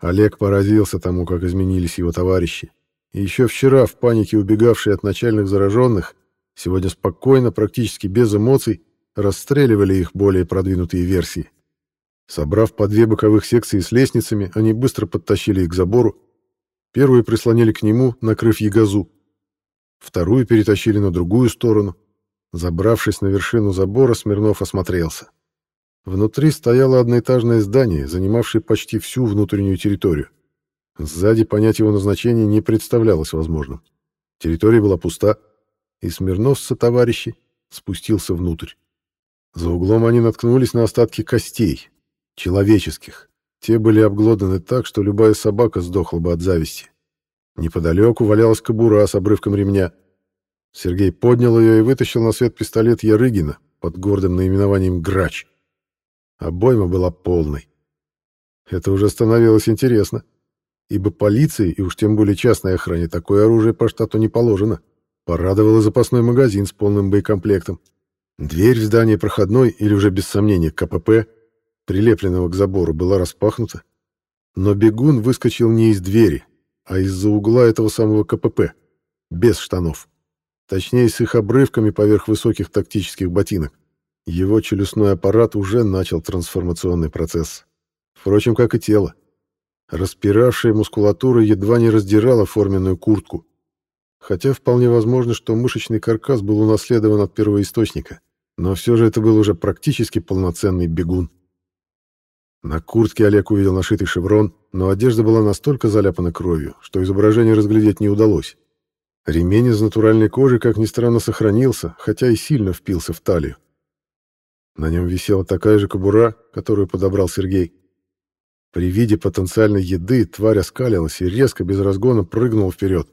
Олег поразился тому, как изменились его товарищи. И еще вчера, в панике убегавшие от начальных зараженных, сегодня спокойно, практически без эмоций, расстреливали их более продвинутые версии. Собрав по две боковых секции с лестницами, они быстро подтащили их к забору. Первую прислонили к нему, накрыв ягозу. Вторую перетащили на другую сторону. Забравшись на вершину забора, Смирнов осмотрелся. Внутри стояло одноэтажное здание, занимавшее почти всю внутреннюю территорию. Сзади понять его назначение не представлялось возможным. Территория была пуста, и Смирнов со товарищи спустился внутрь. За углом они наткнулись на остатки костей, человеческих. Те были обглоданы так, что любая собака сдохла бы от зависти. Неподалеку валялась кобура с обрывком ремня. Сергей поднял ее и вытащил на свет пистолет Ярыгина под гордым наименованием «Грач». Обойма была полной. Это уже становилось интересно, ибо полиции, и уж тем более частной охране, такое оружие по штату не положено. Порадовало запасной магазин с полным боекомплектом. Дверь в здание проходной, или уже без сомнения КПП, прилепленного к забору, была распахнута. Но бегун выскочил не из двери, а из-за угла этого самого КПП, без штанов. Точнее, с их обрывками поверх высоких тактических ботинок. Его челюстной аппарат уже начал трансформационный процесс. Впрочем, как и тело. Распиравшая мускулатура едва не раздирала форменную куртку. Хотя вполне возможно, что мышечный каркас был унаследован от первоисточника. Но все же это был уже практически полноценный бегун. На куртке Олег увидел нашитый шеврон, но одежда была настолько заляпана кровью, что изображение разглядеть не удалось. Ремень из натуральной кожи, как ни странно, сохранился, хотя и сильно впился в талию. На нем висела такая же кобура, которую подобрал Сергей. При виде потенциальной еды тварь оскалилась и резко, без разгона, прыгнула вперед.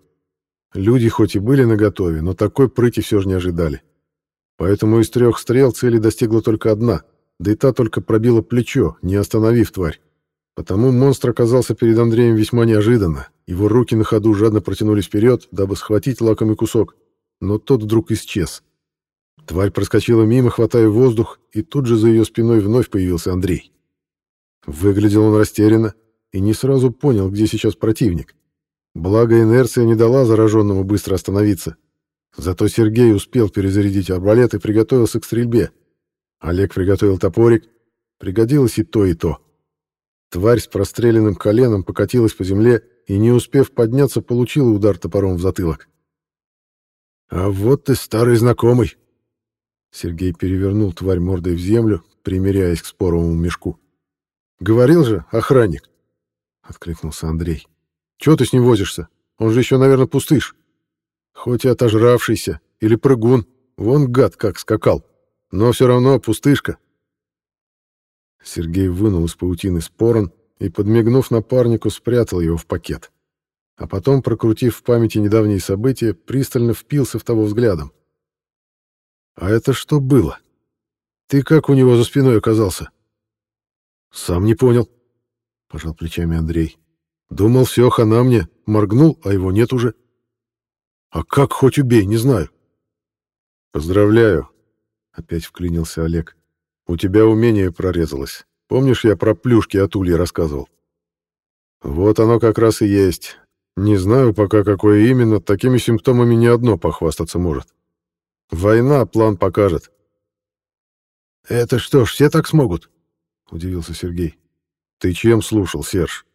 Люди хоть и были наготове, но такой прыти все же не ожидали. Поэтому из трех стрел цели достигла только одна, да и та только пробила плечо, не остановив тварь. Потому монстр оказался перед Андреем весьма неожиданно. Его руки на ходу жадно протянулись вперед, дабы схватить лакомый кусок, но тот вдруг исчез. Тварь проскочила мимо, хватая воздух, и тут же за ее спиной вновь появился Андрей. Выглядел он растерянно и не сразу понял, где сейчас противник. Благо инерция не дала зараженному быстро остановиться. Зато Сергей успел перезарядить арбалет и приготовился к стрельбе. Олег приготовил топорик. Пригодилось и то, и то. Тварь с простреленным коленом покатилась по земле и, не успев подняться, получила удар топором в затылок. «А вот ты старый знакомый!» Сергей перевернул тварь мордой в землю, примеряясь к споровому мешку. «Говорил же, охранник!» — откликнулся Андрей. «Чего ты с ним возишься? Он же еще, наверное, пустыш. Хоть и отожравшийся, или прыгун. Вон гад как скакал. Но все равно пустышка». Сергей вынул из паутины спорон и, подмигнув напарнику, спрятал его в пакет. А потом, прокрутив в памяти недавние события, пристально впился в того взглядом. «А это что было? Ты как у него за спиной оказался?» «Сам не понял», — пожал плечами Андрей. «Думал, все, хана мне. Моргнул, а его нет уже». «А как хоть убей, не знаю». «Поздравляю», — опять вклинился Олег. «У тебя умение прорезалось. Помнишь, я про плюшки от улья рассказывал?» «Вот оно как раз и есть. Не знаю пока, какое именно, такими симптомами ни одно похвастаться может. Война план покажет». «Это что ж, все так смогут?» — удивился Сергей. «Ты чем слушал, Серж?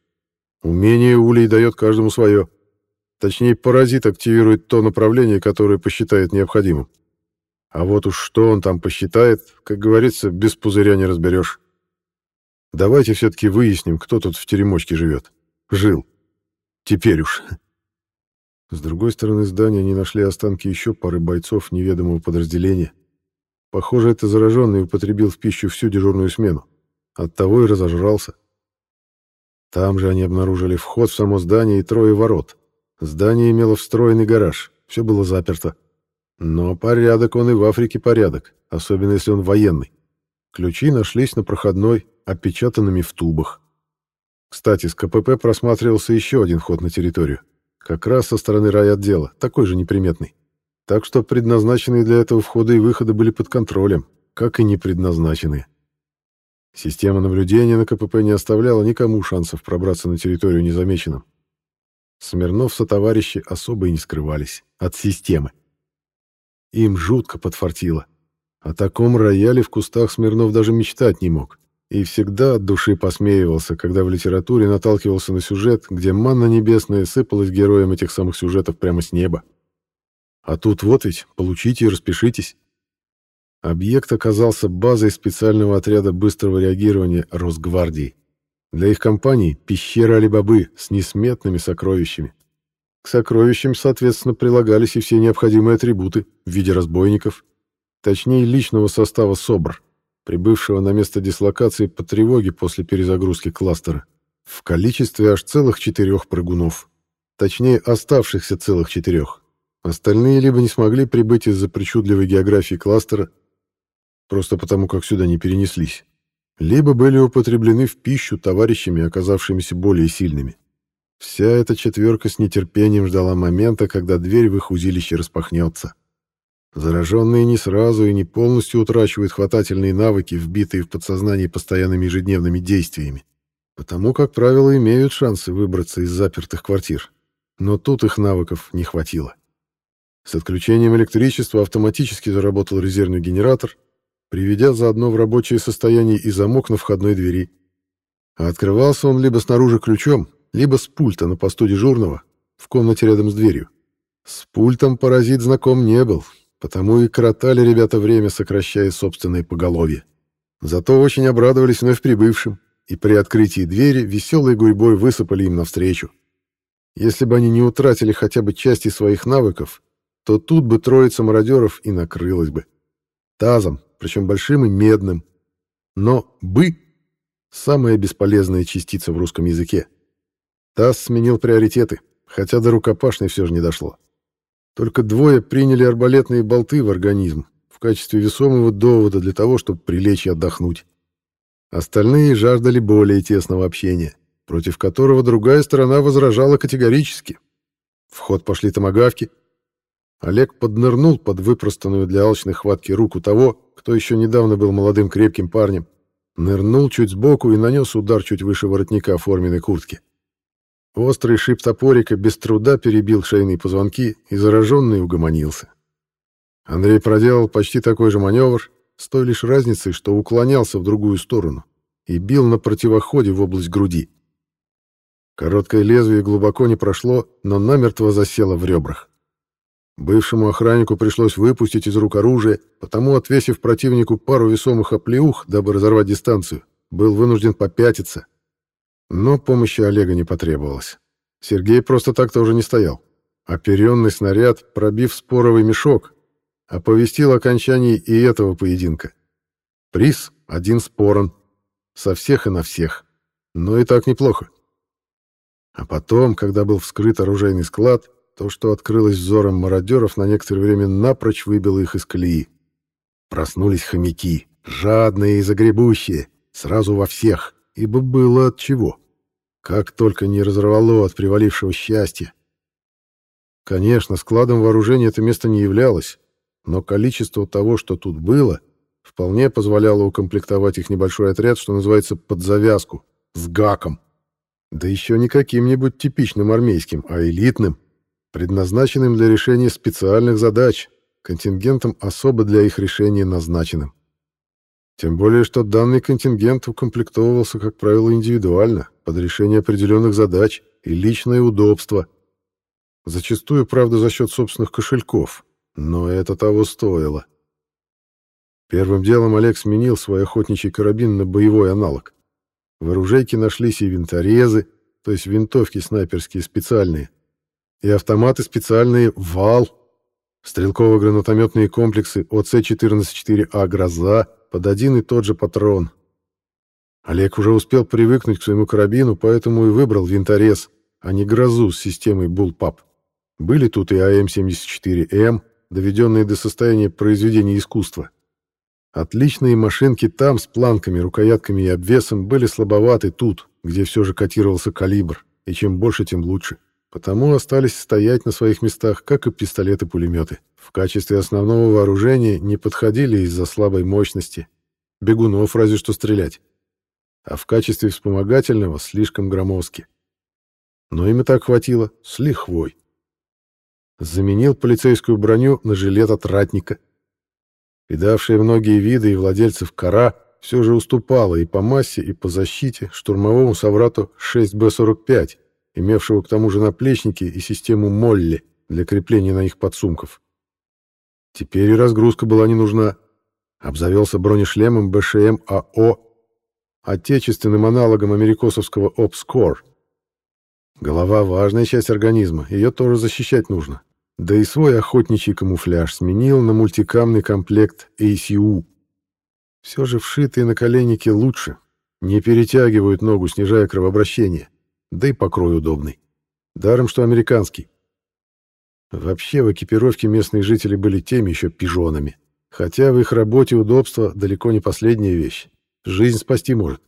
Умение улей дает каждому свое. Точнее, паразит активирует то направление, которое посчитает необходимым. А вот уж что он там посчитает, как говорится, без пузыря не разберешь. Давайте все-таки выясним, кто тут в теремочке живет. Жил. Теперь уж». С другой стороны здания не нашли останки еще пары бойцов неведомого подразделения. Похоже, это зараженный употребил в пищу всю дежурную смену. Оттого и разожрался. Там же они обнаружили вход в само здание и трое ворот. Здание имело встроенный гараж. Все было заперто. Но порядок он и в Африке порядок, особенно если он военный. Ключи нашлись на проходной, опечатанными в тубах. Кстати, с КПП просматривался еще один ход на территорию. Как раз со стороны райотдела, такой же неприметный. Так что предназначенные для этого входа и выхода были под контролем, как и непредназначенные. Система наблюдения на КПП не оставляла никому шансов пробраться на территорию незамеченным. Смирнов со товарищи особо и не скрывались от системы. Им жутко подфартило. О таком рояле в кустах Смирнов даже мечтать не мог. И всегда от души посмеивался, когда в литературе наталкивался на сюжет, где манна небесная сыпалась героям этих самых сюжетов прямо с неба. А тут вот ведь, получите и распишитесь. Объект оказался базой специального отряда быстрого реагирования Росгвардии. Для их компании пещера Алибабы с несметными сокровищами. К сокровищам, соответственно, прилагались и все необходимые атрибуты в виде разбойников, точнее личного состава СОБР, прибывшего на место дислокации по тревоге после перезагрузки кластера, в количестве аж целых четырех прыгунов. Точнее, оставшихся целых четырех. Остальные либо не смогли прибыть из-за причудливой географии кластера, просто потому как сюда не перенеслись, либо были употреблены в пищу товарищами, оказавшимися более сильными. Вся эта четверка с нетерпением ждала момента, когда дверь в их узилище распахнется. Зараженные не сразу и не полностью утрачивают хватательные навыки, вбитые в подсознание постоянными ежедневными действиями. Потому, как правило, имеют шансы выбраться из запертых квартир. Но тут их навыков не хватило. С отключением электричества автоматически заработал резервный генератор, приведя заодно в рабочее состояние и замок на входной двери. А открывался он либо снаружи ключом, либо с пульта на посту дежурного в комнате рядом с дверью. С пультом паразит знаком не был, потому и коротали ребята время, сокращая собственное поголовье. Зато очень обрадовались вновь прибывшим, и при открытии двери веселой гурьбой высыпали им навстречу. Если бы они не утратили хотя бы части своих навыков, то тут бы троица мародеров и накрылась бы. Тазом, причем большим и медным. Но «бы» — самая бесполезная частица в русском языке. Таз сменил приоритеты, хотя до рукопашной все же не дошло. Только двое приняли арбалетные болты в организм в качестве весомого довода для того, чтобы прилечь и отдохнуть. Остальные жаждали более тесного общения, против которого другая сторона возражала категорически. В ход пошли томагавки — Олег поднырнул под выпростанную для алчной хватки руку того, кто еще недавно был молодым крепким парнем, нырнул чуть сбоку и нанес удар чуть выше воротника форменной куртки. Острый шип топорика без труда перебил шейные позвонки, и зараженный угомонился. Андрей проделал почти такой же маневр, с той лишь разницей, что уклонялся в другую сторону и бил на противоходе в область груди. Короткое лезвие глубоко не прошло, но намертво засело в ребрах. Бывшему охраннику пришлось выпустить из рук оружие, потому, отвесив противнику пару весомых оплеух, дабы разорвать дистанцию, был вынужден попятиться. Но помощи Олега не потребовалось. Сергей просто так тоже не стоял. Оперенный снаряд, пробив споровый мешок, оповестил окончании и этого поединка. Приз — один спорон. Со всех и на всех. Но и так неплохо. А потом, когда был вскрыт оружейный склад, то, что открылось взором мародеров, на некоторое время напрочь выбило их из колеи. Проснулись хомяки, жадные и загребущие, сразу во всех, ибо было от чего. Как только не разорвало от привалившего счастья. Конечно, складом вооружения это место не являлось, но количество того, что тут было, вполне позволяло укомплектовать их небольшой отряд, что называется, под завязку, с гаком. Да еще не каким-нибудь типичным армейским, а элитным предназначенным для решения специальных задач, контингентом особо для их решения назначенным. Тем более, что данный контингент укомплектовывался, как правило, индивидуально, под решение определенных задач и личное удобство. Зачастую, правда, за счет собственных кошельков, но это того стоило. Первым делом Олег сменил свой охотничий карабин на боевой аналог. В оружейке нашлись и винторезы, то есть винтовки снайперские специальные, и автоматы специальные «Вал», стрелково-гранатометные комплексы ОЦ-14-4А «Гроза» под один и тот же патрон. Олег уже успел привыкнуть к своему карабину, поэтому и выбрал винторез, а не «Грозу» с системой «Буллпап». Были тут и АМ-74М, доведенные до состояния произведения искусства. Отличные машинки там с планками, рукоятками и обвесом были слабоваты тут, где все же котировался калибр, и чем больше, тем лучше. Потому остались стоять на своих местах, как и пистолеты-пулеметы. В качестве основного вооружения не подходили из-за слабой мощности. Бегунов разве что стрелять. А в качестве вспомогательного слишком громоздки. Но им и так хватило, с лихвой. Заменил полицейскую броню на жилет от ратника. Видавшие многие виды и владельцев кора все же уступала и по массе, и по защите штурмовому соврату 6Б-45, имевшего к тому же наплечники и систему Молли для крепления на них подсумков. Теперь и разгрузка была не нужна. Обзавелся бронешлемом БШМ АО, отечественным аналогом америкосовского ОПСКОР. Голова — важная часть организма, ее тоже защищать нужно. Да и свой охотничий камуфляж сменил на мультикамный комплект ACU. Все же вшитые наколенники лучше, не перетягивают ногу, снижая кровообращение да и покрой удобный. Даром, что американский. Вообще, в экипировке местные жители были теми еще пижонами. Хотя в их работе удобство далеко не последняя вещь. Жизнь спасти может.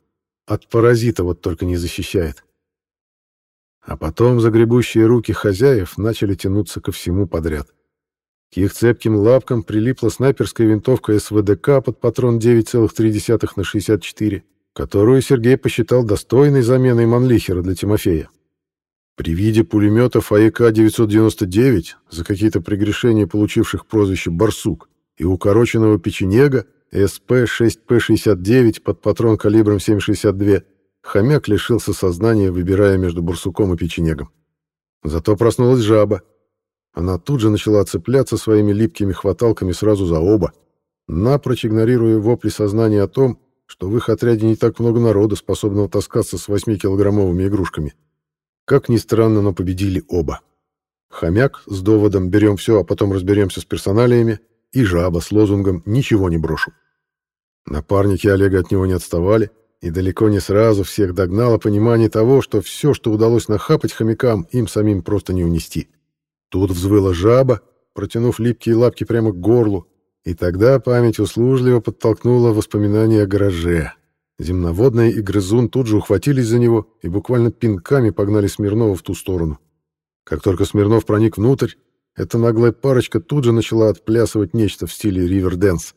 От паразита вот только не защищает. А потом загребущие руки хозяев начали тянуться ко всему подряд. К их цепким лапкам прилипла снайперская винтовка СВДК под патрон 9,3 на 64 которую Сергей посчитал достойной заменой Манлихера для Тимофея. При виде пулеметов АЕК-999, за какие-то прегрешения получивших прозвище «Барсук», и укороченного печенега СП-6П-69 под патрон калибром 7,62, хомяк лишился сознания, выбирая между барсуком и печенегом. Зато проснулась жаба. Она тут же начала цепляться своими липкими хваталками сразу за оба, напрочь игнорируя вопли сознания о том, что в их отряде не так много народа, способного таскаться с 8-килограммовыми игрушками. Как ни странно, но победили оба. Хомяк с доводом «берем все, а потом разберемся с персоналиями» и жаба с лозунгом «ничего не брошу». Напарники Олега от него не отставали, и далеко не сразу всех догнало понимание того, что все, что удалось нахапать хомякам, им самим просто не унести. Тут взвыла жаба, протянув липкие лапки прямо к горлу, и тогда память услужливо подтолкнула воспоминания о гараже. Земноводная и грызун тут же ухватились за него и буквально пинками погнали Смирнова в ту сторону. Как только Смирнов проник внутрь, эта наглая парочка тут же начала отплясывать нечто в стиле риверденс.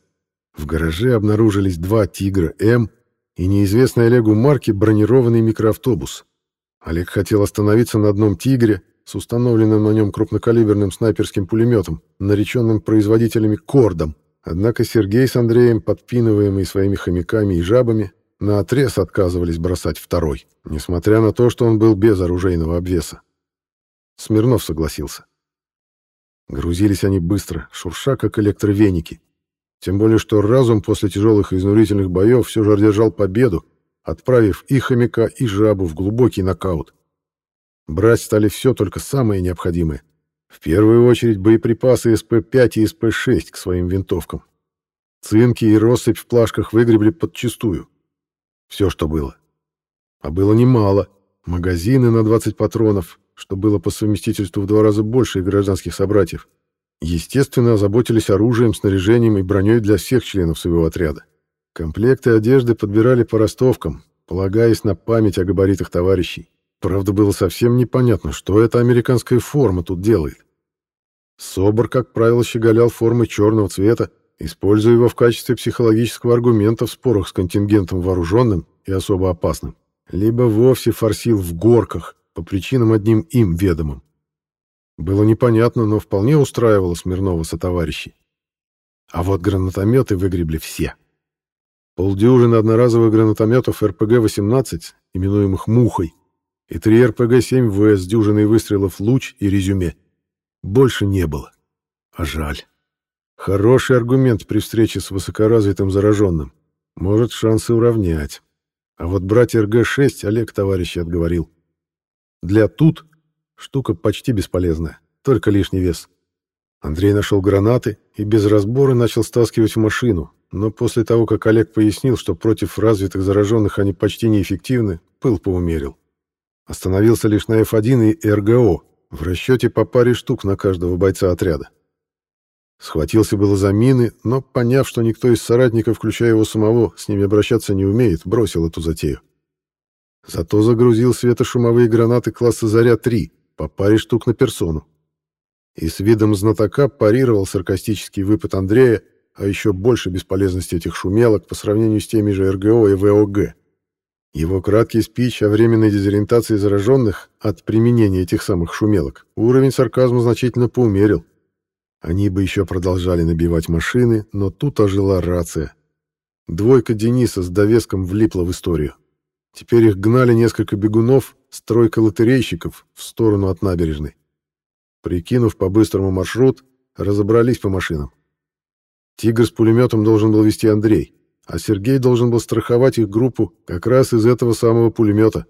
В гараже обнаружились два «Тигра М» и неизвестный Олегу марки бронированный микроавтобус. Олег хотел остановиться на одном «Тигре», с установленным на нем крупнокалиберным снайперским пулеметом, нареченным производителями «Кордом». Однако Сергей с Андреем, подпинываемые своими хомяками и жабами, наотрез отказывались бросать второй, несмотря на то, что он был без оружейного обвеса. Смирнов согласился. Грузились они быстро, шурша, как электровеники. Тем более, что разум после тяжелых и изнурительных боев все же одержал победу, отправив и хомяка, и жабу в глубокий нокаут. Брать стали все, только самое необходимое. В первую очередь боеприпасы СП-5 и СП-6 к своим винтовкам. Цинки и россыпь в плашках выгребли подчистую. Все, что было. А было немало. Магазины на 20 патронов, что было по совместительству в два раза больше гражданских собратьев. Естественно, озаботились оружием, снаряжением и броней для всех членов своего отряда. Комплекты одежды подбирали по ростовкам, полагаясь на память о габаритах товарищей. Правда, было совсем непонятно, что эта американская форма тут делает. СОБР, как правило, щеголял формой черного цвета, используя его в качестве психологического аргумента в спорах с контингентом вооруженным и особо опасным, либо вовсе форсил в горках по причинам одним им ведомым. Было непонятно, но вполне устраивало Смирнова сотоварищей. А вот гранатометы выгребли все. Полдюжины одноразовых гранатометов РПГ-18, именуемых «Мухой», и три РПГ-7В с дюжиной выстрелов луч и резюме. Больше не было. А жаль. Хороший аргумент при встрече с высокоразвитым зараженным. Может шансы уравнять. А вот брать РГ-6 Олег товарища отговорил. Для тут штука почти бесполезная, только лишний вес. Андрей нашел гранаты и без разбора начал стаскивать в машину, но после того, как Олег пояснил, что против развитых зараженных они почти неэффективны, пыл поумерил. Остановился лишь на F1 и РГО, в расчете по паре штук на каждого бойца отряда. Схватился было за мины, но, поняв, что никто из соратников, включая его самого, с ними обращаться не умеет, бросил эту затею. Зато загрузил светошумовые гранаты класса «Заря-3» по паре штук на персону. И с видом знатока парировал саркастический выпад Андрея, а еще больше бесполезности этих шумелок по сравнению с теми же РГО и ВОГ. Его краткий спич о временной дезориентации зараженных от применения этих самых шумелок уровень сарказма значительно поумерил. Они бы еще продолжали набивать машины, но тут ожила рация. Двойка Дениса с довеском влипла в историю. Теперь их гнали несколько бегунов, стройка лотерейщиков в сторону от набережной. Прикинув по-быстрому маршрут, разобрались по машинам. «Тигр» с пулеметом должен был вести Андрей, а Сергей должен был страховать их группу как раз из этого самого пулемета.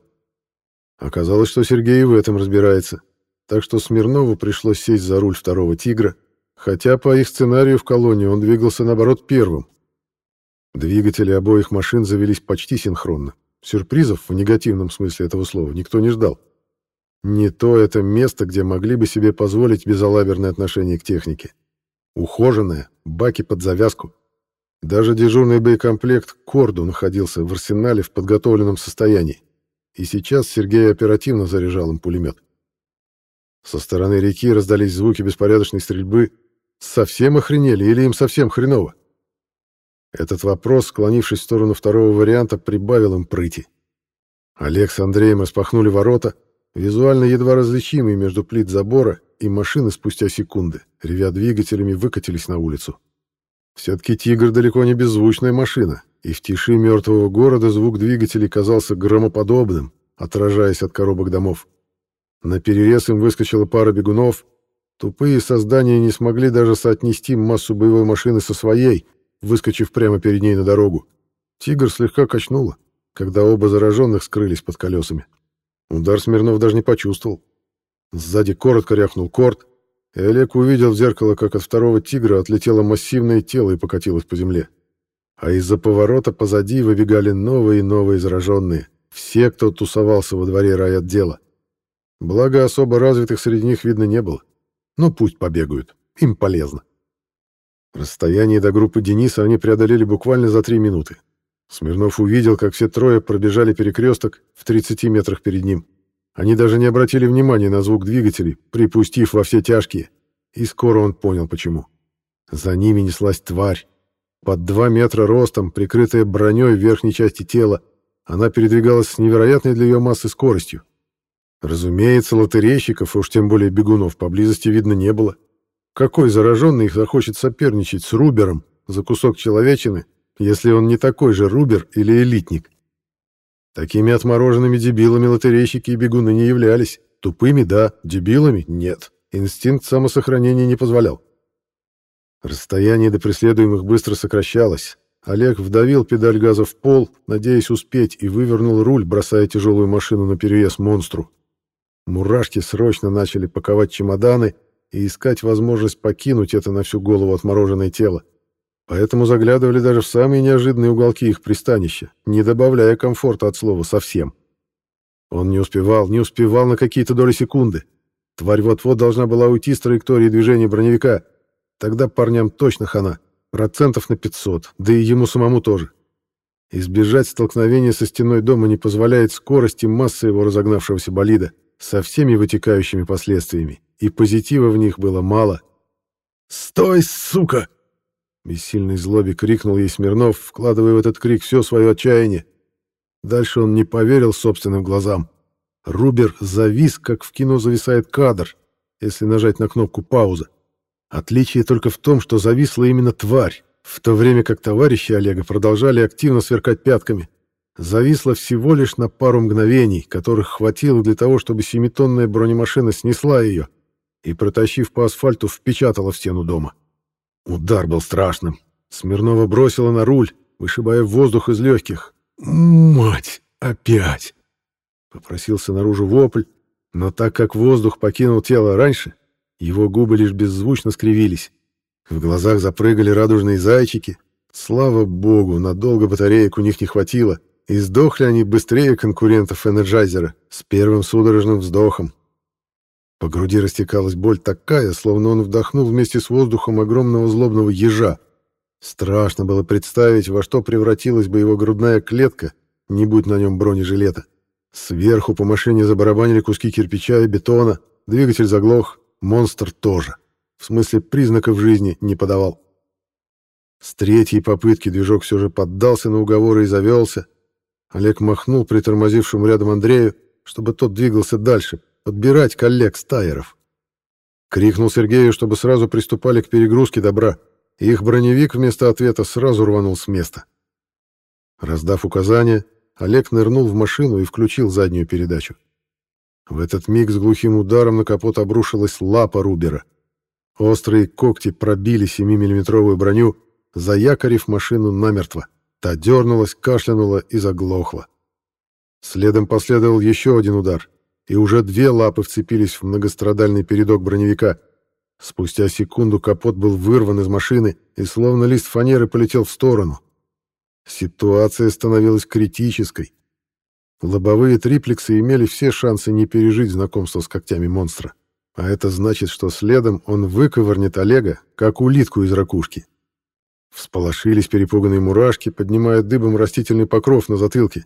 Оказалось, что Сергей в этом разбирается, так что Смирнову пришлось сесть за руль второго «Тигра», хотя по их сценарию в колонии он двигался, наоборот, первым. Двигатели обоих машин завелись почти синхронно. Сюрпризов в негативном смысле этого слова никто не ждал. Не то это место, где могли бы себе позволить безалаберное отношение к технике. Ухоженное, баки под завязку. Даже дежурный боекомплект «Корду» находился в арсенале в подготовленном состоянии. И сейчас Сергей оперативно заряжал им пулемет. Со стороны реки раздались звуки беспорядочной стрельбы. Совсем охренели или им совсем хреново? Этот вопрос, склонившись в сторону второго варианта, прибавил им прыти. Олег с Андреем распахнули ворота, визуально едва различимые между плит забора, и машины спустя секунды, ревя двигателями, выкатились на улицу. Все-таки «Тигр» далеко не беззвучная машина, и в тиши мертвого города звук двигателей казался громоподобным, отражаясь от коробок домов. На перерез им выскочила пара бегунов. Тупые создания не смогли даже соотнести массу боевой машины со своей, выскочив прямо перед ней на дорогу. «Тигр» слегка качнуло, когда оба зараженных скрылись под колесами. Удар Смирнов даже не почувствовал. Сзади коротко рявкнул корт, и Олег увидел в зеркало, как от второго тигра отлетело массивное тело и покатилось по земле. А из-за поворота позади выбегали новые и новые зараженные. Все, кто тусовался во дворе райотдела. Благо, особо развитых среди них видно не было. Но пусть побегают, им полезно. Расстояние до группы Дениса они преодолели буквально за три минуты. Смирнов увидел, как все трое пробежали перекресток в 30 метрах перед ним. Они даже не обратили внимания на звук двигателей, припустив во все тяжкие. И скоро он понял, почему. За ними неслась тварь. Под два метра ростом, прикрытая броней в верхней части тела, она передвигалась с невероятной для ее массы скоростью. Разумеется, лотерейщиков, уж тем более бегунов, поблизости видно не было. Какой зараженный их захочет соперничать с Рубером за кусок человечины, если он не такой же Рубер или элитник? Такими отмороженными дебилами лотерейщики и бегуны не являлись. Тупыми — да, дебилами — нет. Инстинкт самосохранения не позволял. Расстояние до преследуемых быстро сокращалось. Олег вдавил педаль газа в пол, надеясь успеть, и вывернул руль, бросая тяжелую машину на переезд монстру. Мурашки срочно начали паковать чемоданы и искать возможность покинуть это на всю голову отмороженное тело. Поэтому заглядывали даже в самые неожиданные уголки их пристанища, не добавляя комфорта от слова совсем. Он не успевал, не успевал на какие-то доли секунды. Тварь вот-вот должна была уйти с траектории движения броневика. Тогда парням точно хана. Процентов на 500, да и ему самому тоже. Избежать столкновения со стеной дома не позволяет скорость и масса его разогнавшегося болида со всеми вытекающими последствиями, и позитива в них было мало. «Стой, сука!» Бессильной злобе крикнул ей Смирнов, вкладывая в этот крик все свое отчаяние. Дальше он не поверил собственным глазам. Рубер завис, как в кино зависает кадр, если нажать на кнопку «пауза». Отличие только в том, что зависла именно тварь, в то время как товарищи Олега продолжали активно сверкать пятками зависла всего лишь на пару мгновений, которых хватило для того, чтобы семитонная бронемашина снесла ее и, протащив по асфальту, впечатала в стену дома. Удар был страшным. Смирнова бросила на руль, вышибая воздух из легких. «Мать! Опять!» Попросился наружу вопль, но так как воздух покинул тело раньше, его губы лишь беззвучно скривились. В глазах запрыгали радужные зайчики. Слава богу, надолго батареек у них не хватило, и сдохли они быстрее конкурентов Энерджайзера с первым судорожным вздохом. По груди растекалась боль такая, словно он вдохнул вместе с воздухом огромного злобного ежа. Страшно было представить, во что превратилась бы его грудная клетка, не будь на нем бронежилета. Сверху по машине забарабанили куски кирпича и бетона, двигатель заглох, монстр тоже. В смысле признаков жизни не подавал. С третьей попытки движок все же поддался на уговоры и завелся. Олег махнул притормозившему рядом Андрею, чтобы тот двигался дальше, подбирать коллег-стайеров. Крикнул Сергею, чтобы сразу приступали к перегрузке добра, и их броневик вместо ответа сразу рванул с места. Раздав указания, Олег нырнул в машину и включил заднюю передачу. В этот миг с глухим ударом на капот обрушилась лапа Рубера. Острые когти пробили 7-миллиметровую броню, заякорив машину намертво. Та дернулась, кашлянула и заглохла. Следом последовал еще один удар, и уже две лапы вцепились в многострадальный передок броневика. Спустя секунду капот был вырван из машины и словно лист фанеры полетел в сторону. Ситуация становилась критической. Лобовые триплексы имели все шансы не пережить знакомство с когтями монстра. А это значит, что следом он выковырнет Олега, как улитку из ракушки. Всполошились перепуганные мурашки, поднимая дыбом растительный покров на затылке.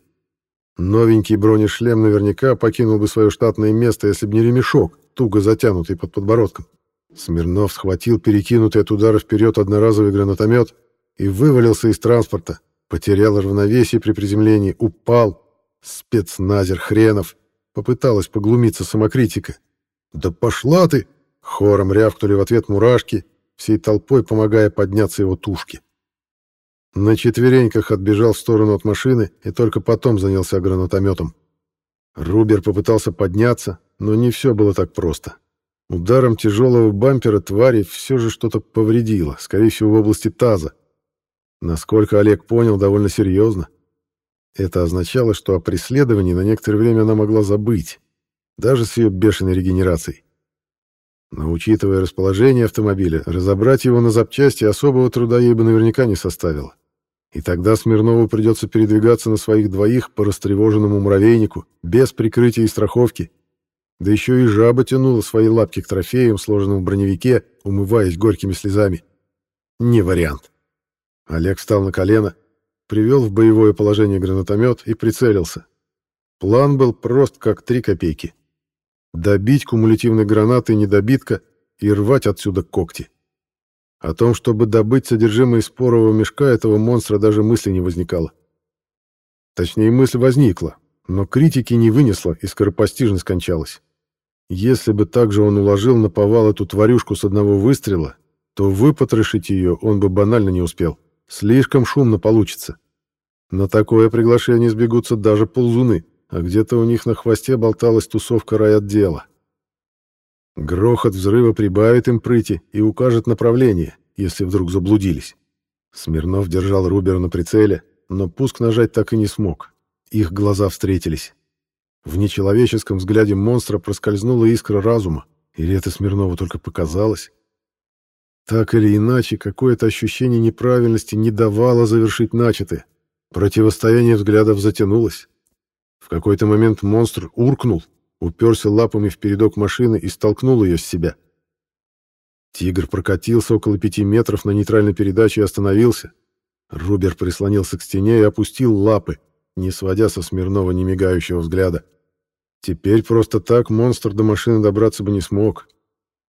Новенький бронешлем наверняка покинул бы свое штатное место, если бы не ремешок, туго затянутый под подбородком. Смирнов схватил перекинутый от удара вперед одноразовый гранатомет и вывалился из транспорта, потерял равновесие при приземлении, упал. Спецназер хренов. Попыталась поглумиться самокритика. «Да пошла ты!» Хором рявкнули в ответ мурашки, всей толпой помогая подняться его тушке. На четвереньках отбежал в сторону от машины и только потом занялся гранатометом. Рубер попытался подняться, но не все было так просто. Ударом тяжелого бампера твари все же что-то повредило, скорее всего, в области таза. Насколько Олег понял, довольно серьезно. Это означало, что о преследовании на некоторое время она могла забыть, даже с ее бешеной регенерацией. Но учитывая расположение автомобиля, разобрать его на запчасти особого труда ей бы наверняка не составило. И тогда Смирнову придется передвигаться на своих двоих по растревоженному муравейнику, без прикрытия и страховки. Да еще и жаба тянула свои лапки к трофеям, сложенным в броневике, умываясь горькими слезами. Не вариант. Олег встал на колено, привел в боевое положение гранатомет и прицелился. План был прост, как три копейки. Добить кумулятивной гранатой недобитка и рвать отсюда когти. О том, чтобы добыть содержимое спорового мешка этого монстра даже мысли не возникало. Точнее, мысль возникла, но критики не вынесла и скоропостижно скончалась. Если бы также он уложил на повал эту тварюшку с одного выстрела, то выпотрошить ее он бы банально не успел. Слишком шумно получится. На такое приглашение сбегутся даже ползуны, а где-то у них на хвосте болталась тусовка райотдела. Грохот взрыва прибавит им прыти и укажет направление, если вдруг заблудились. Смирнов держал Рубера на прицеле, но пуск нажать так и не смог. Их глаза встретились. В нечеловеческом взгляде монстра проскользнула искра разума, или это Смирнову только показалось? Так или иначе, какое-то ощущение неправильности не давало завершить начатое. Противостояние взглядов затянулось. В какой-то момент монстр уркнул, уперся лапами в передок машины и столкнул ее с себя. Тигр прокатился около пяти метров на нейтральной передаче и остановился. Рубер прислонился к стене и опустил лапы, не сводя со Смирнова немигающего взгляда. Теперь просто так монстр до машины добраться бы не смог.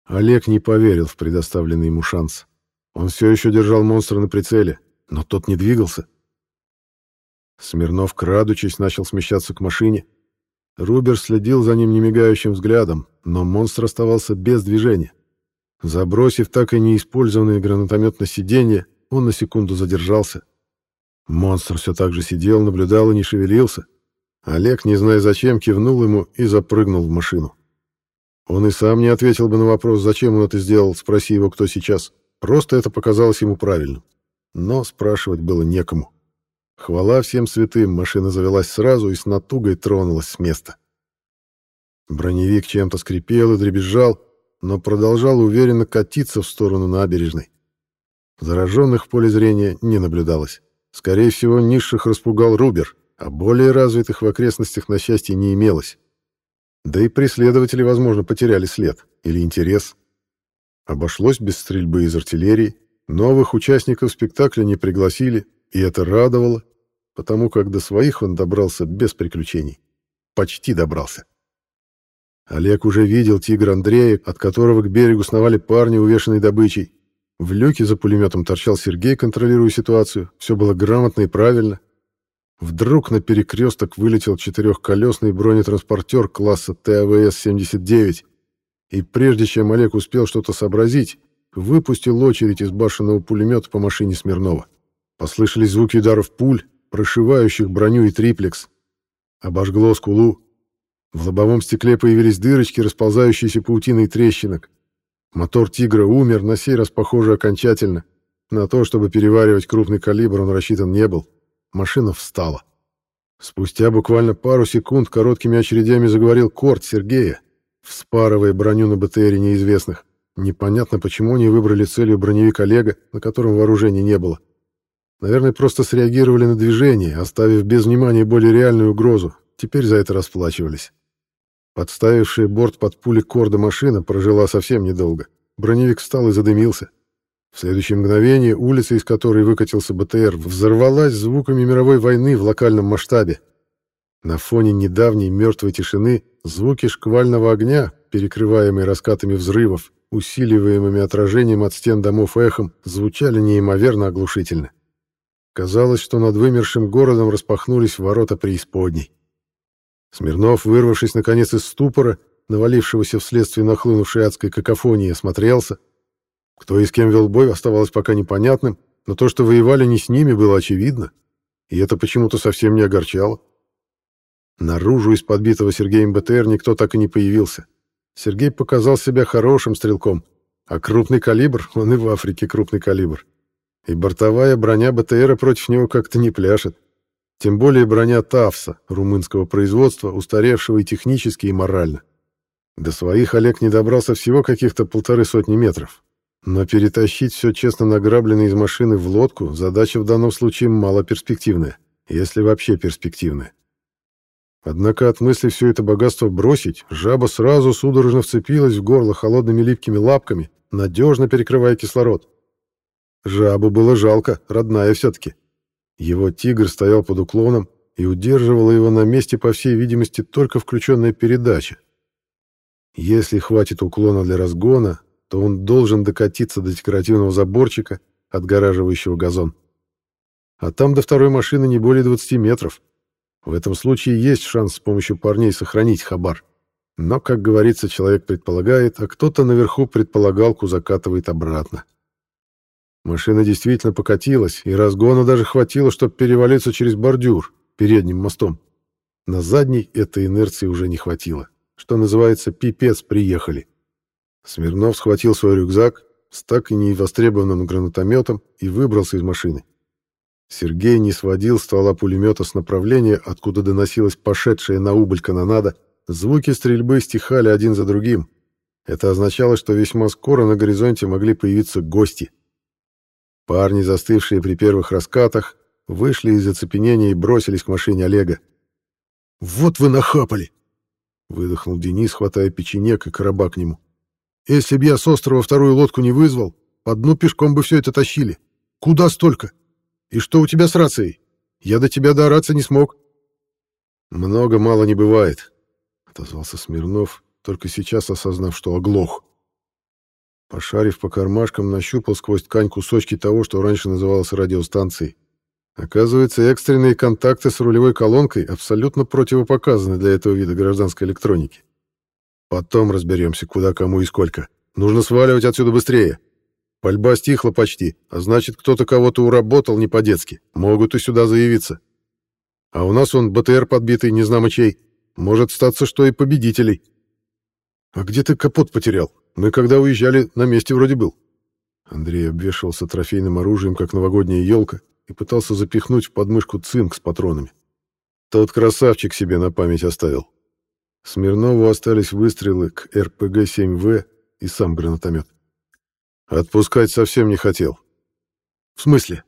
Олег не поверил в предоставленный ему шанс. Он все еще держал монстра на прицеле, но тот не двигался. Смирнов, крадучись, начал смещаться к машине, Рубер следил за ним немигающим взглядом, но монстр оставался без движения. Забросив так и неиспользованный гранатомет на сиденье, он на секунду задержался. Монстр все так же сидел, наблюдал и не шевелился. Олег, не зная зачем, кивнул ему и запрыгнул в машину. Он и сам не ответил бы на вопрос, зачем он это сделал, спроси его, кто сейчас. Просто это показалось ему правильным. Но спрашивать было некому. Хвала всем святым, машина завелась сразу и с натугой тронулась с места. Броневик чем-то скрипел и дребезжал, но продолжал уверенно катиться в сторону набережной. Зараженных в поле зрения не наблюдалось. Скорее всего, низших распугал Рубер, а более развитых в окрестностях на счастье не имелось. Да и преследователи, возможно, потеряли след или интерес. Обошлось без стрельбы из артиллерии, новых участников спектакля не пригласили, и это радовало, потому как до своих он добрался без приключений. Почти добрался. Олег уже видел тигр Андрея, от которого к берегу сновали парни, увешанные добычей. В люке за пулеметом торчал Сергей, контролируя ситуацию. Все было грамотно и правильно. Вдруг на перекресток вылетел четырехколесный бронетранспортер класса ТАВС-79. И прежде чем Олег успел что-то сообразить, выпустил очередь из башенного пулемета по машине Смирнова. Послышались звуки ударов пуль, прошивающих броню и триплекс. Обожгло скулу. В лобовом стекле появились дырочки, расползающиеся паутиной трещинок. Мотор «Тигра» умер, на сей раз, похоже, окончательно. На то, чтобы переваривать крупный калибр, он рассчитан не был. Машина встала. Спустя буквально пару секунд короткими очередями заговорил корт Сергея, вспарывая броню на БТРе неизвестных. Непонятно, почему они выбрали целью броневик Олега, на котором вооружения не было. Наверное, просто среагировали на движение, оставив без внимания более реальную угрозу. Теперь за это расплачивались. Подставившая борт под пули корда машина прожила совсем недолго. Броневик встал и задымился. В следующее мгновение улица, из которой выкатился БТР, взорвалась звуками мировой войны в локальном масштабе. На фоне недавней мертвой тишины звуки шквального огня, перекрываемые раскатами взрывов, усиливаемыми отражением от стен домов эхом, звучали неимоверно оглушительно. Казалось, что над вымершим городом распахнулись ворота преисподней. Смирнов, вырвавшись наконец из ступора, навалившегося вследствие нахлынувшей адской какофонии, осмотрелся — кто и с кем вел бой, оставалось пока непонятным, но то, что воевали не с ними, было очевидно, и это почему-то совсем не огорчало. Наружу из подбитого Сергеем БТР никто так и не появился. Сергей показал себя хорошим стрелком, а крупный калибр, он и в Африке крупный калибр. И бортовая броня БТРа против него как-то не пляшет. Тем более броня ТАФСа, румынского производства, устаревшего и технически, и морально. До своих Олег не добрался всего каких-то полторы сотни метров, но перетащить все честно награбленное из машины в лодку задача в данном случае малоперспективная, если вообще перспективная. Однако от мысли все это богатство бросить, жаба сразу судорожно вцепилась в горло холодными липкими лапками, надежно перекрывая кислород. Жабу было жалко, родная все-таки. Его тигр стоял под уклоном, и удерживала его на месте, по всей видимости, только включенная передача. Если хватит уклона для разгона, то он должен докатиться до декоративного заборчика, отгораживающего газон. А там до второй машины не более 20 метров. В этом случае есть шанс с помощью парней сохранить хабар. Но, как говорится, человек предполагает, а кто-то наверху предполагалку закатывает обратно. Машина действительно покатилась, и разгона даже хватило, чтобы перевалиться через бордюр передним мостом. На задней этой инерции уже не хватило. Что называется, пипец, приехали. Смирнов схватил свой рюкзак с так и невостребованным гранатометом и выбрался из машины. Сергей не сводил ствола пулемета с направления, откуда доносилась пошедшая на убыль канонада. Звуки стрельбы стихали один за другим. Это означало, что весьма скоро на горизонте могли появиться гости. Парни, застывшие при первых раскатах, вышли из оцепенения и бросились к машине Олега. «Вот вы нахапали!» — выдохнул Денис, хватая печенек и короба к нему. Если б я с острова вторую лодку не вызвал, по дну пешком бы все это тащили. Куда столько? И что у тебя с рацией? Я до тебя доораться не смог. Много мало не бывает, отозвался Смирнов, только сейчас осознав, что оглох. Пошарив по кармашкам, нащупал сквозь ткань кусочки того, что раньше называлось радиостанцией. Оказывается, экстренные контакты с рулевой колонкой абсолютно противопоказаны для этого вида гражданской электроники. Потом разберемся, куда, кому и сколько. Нужно сваливать отсюда быстрее. Пальба стихла почти, а значит, кто-то кого-то уработал не по-детски. Могут и сюда заявиться. А у нас он БТР подбитый, не знамо чей. Может статься, что и победителей. А где ты капот потерял? Мы когда уезжали, на месте вроде был. Андрей обвешивался трофейным оружием, как новогодняя елка, и пытался запихнуть в подмышку цинк с патронами. Тот красавчик себе на память оставил. Смирнову остались выстрелы к РПГ-7В и сам гранатомет. Отпускать совсем не хотел. В смысле?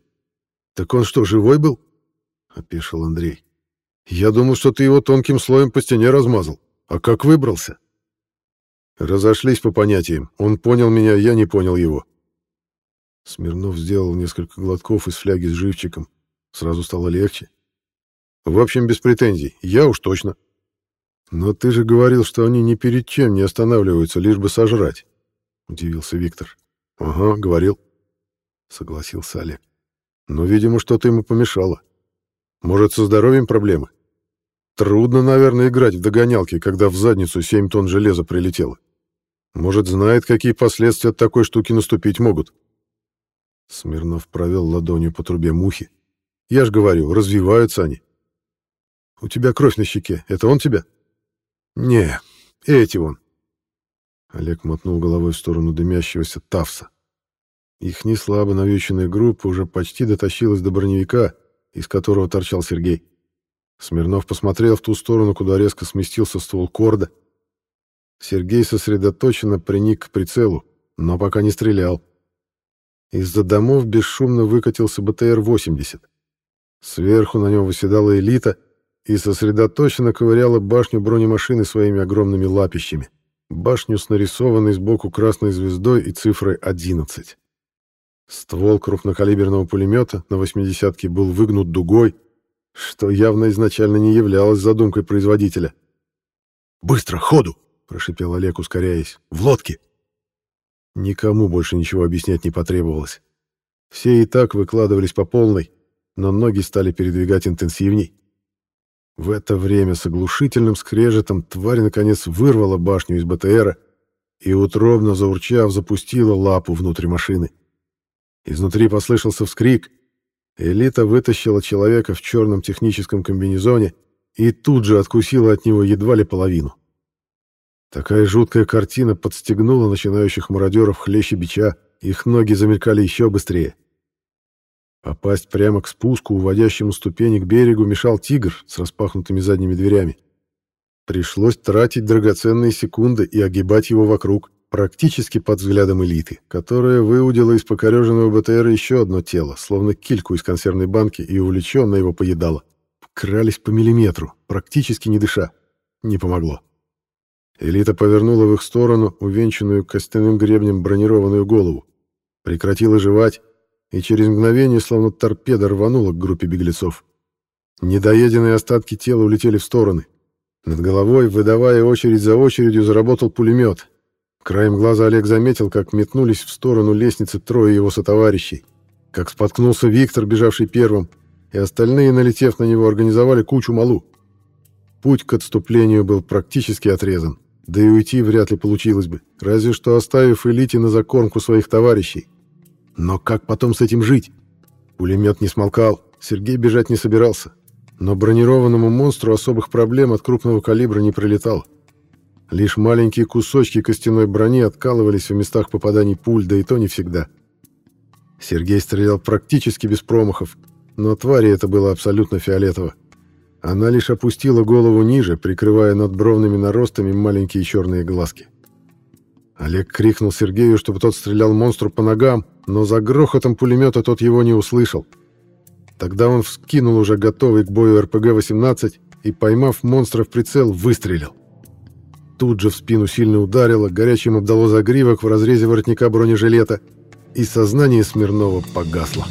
Так он что, живой был? Опешил Андрей. Я думал, что ты его тонким слоем по стене размазал. А как выбрался? Разошлись по понятиям. Он понял меня, я не понял его. Смирнов сделал несколько глотков из фляги с живчиком. Сразу стало легче. В общем, без претензий. Я уж точно. Но ты же говорил, что они ни перед чем не останавливаются, лишь бы сожрать. Удивился Виктор. Ага, говорил. Согласился Олег. Но, видимо, что-то ему помешало. Может, со здоровьем проблемы? Трудно, наверное, играть в догонялки, когда в задницу 7 тонн железа прилетело. Может, знает, какие последствия от такой штуки наступить могут. Смирнов провел ладонью по трубе мухи. Я ж говорю, развиваются они. У тебя кровь на щеке. Это он тебя? Не, эти вон. Олег мотнул головой в сторону дымящегося Тавса. Их неслабо навьюченная группа уже почти дотащилась до броневика, из которого торчал Сергей. Смирнов посмотрел в ту сторону, куда резко сместился ствол корда. Сергей сосредоточенно приник к прицелу, но пока не стрелял. Из-за домов бесшумно выкатился БТР-80. Сверху на нем выседала элита и сосредоточенно ковыряла башню бронемашины своими огромными лапищами. Башню с нарисованной сбоку красной звездой и цифрой 11. Ствол крупнокалиберного пулемета на 80-ке был выгнут дугой, что явно изначально не являлось задумкой производителя. «Быстро, ходу!» — прошипел Олег, ускоряясь. «В лодке!» Никому больше ничего объяснять не потребовалось. Все и так выкладывались по полной, но ноги стали передвигать интенсивней. В это время с оглушительным скрежетом тварь наконец вырвала башню из БТРа и, утробно заурчав, запустила лапу внутрь машины. Изнутри послышался вскрик, Элита вытащила человека в черном техническом комбинезоне и тут же откусила от него едва ли половину. Такая жуткая картина подстегнула начинающих мародеров хлеще бича, их ноги замелькали еще быстрее. Попасть прямо к спуску, уводящему ступени к берегу, мешал тигр с распахнутыми задними дверями. Пришлось тратить драгоценные секунды и огибать его вокруг практически под взглядом элиты, которая выудила из покореженного БТР еще одно тело, словно кильку из консервной банки, и увлеченно его поедала. Крались по миллиметру, практически не дыша. Не помогло. Элита повернула в их сторону увенчанную костяным гребнем бронированную голову, прекратила жевать и через мгновение, словно торпеда, рванула к группе беглецов. Недоеденные остатки тела улетели в стороны. Над головой, выдавая очередь за очередью, заработал пулемет, Краем глаза Олег заметил, как метнулись в сторону лестницы трое его сотоварищей, как споткнулся Виктор, бежавший первым, и остальные, налетев на него, организовали кучу малу. Путь к отступлению был практически отрезан, да и уйти вряд ли получилось бы, разве что оставив элите на закормку своих товарищей. Но как потом с этим жить? Пулемет не смолкал, Сергей бежать не собирался, но бронированному монстру особых проблем от крупного калибра не прилетало. Лишь маленькие кусочки костяной брони откалывались в местах попаданий пуль, да и то не всегда. Сергей стрелял практически без промахов, но твари это было абсолютно фиолетово. Она лишь опустила голову ниже, прикрывая над бровными наростами маленькие черные глазки. Олег крикнул Сергею, чтобы тот стрелял монстру по ногам, но за грохотом пулемета тот его не услышал. Тогда он вскинул уже готовый к бою РПГ-18 и, поймав монстра в прицел, выстрелил. Тут же в спину сильно ударило, горячим обдало загривок в разрезе воротника бронежилета, и сознание Смирнова погасло.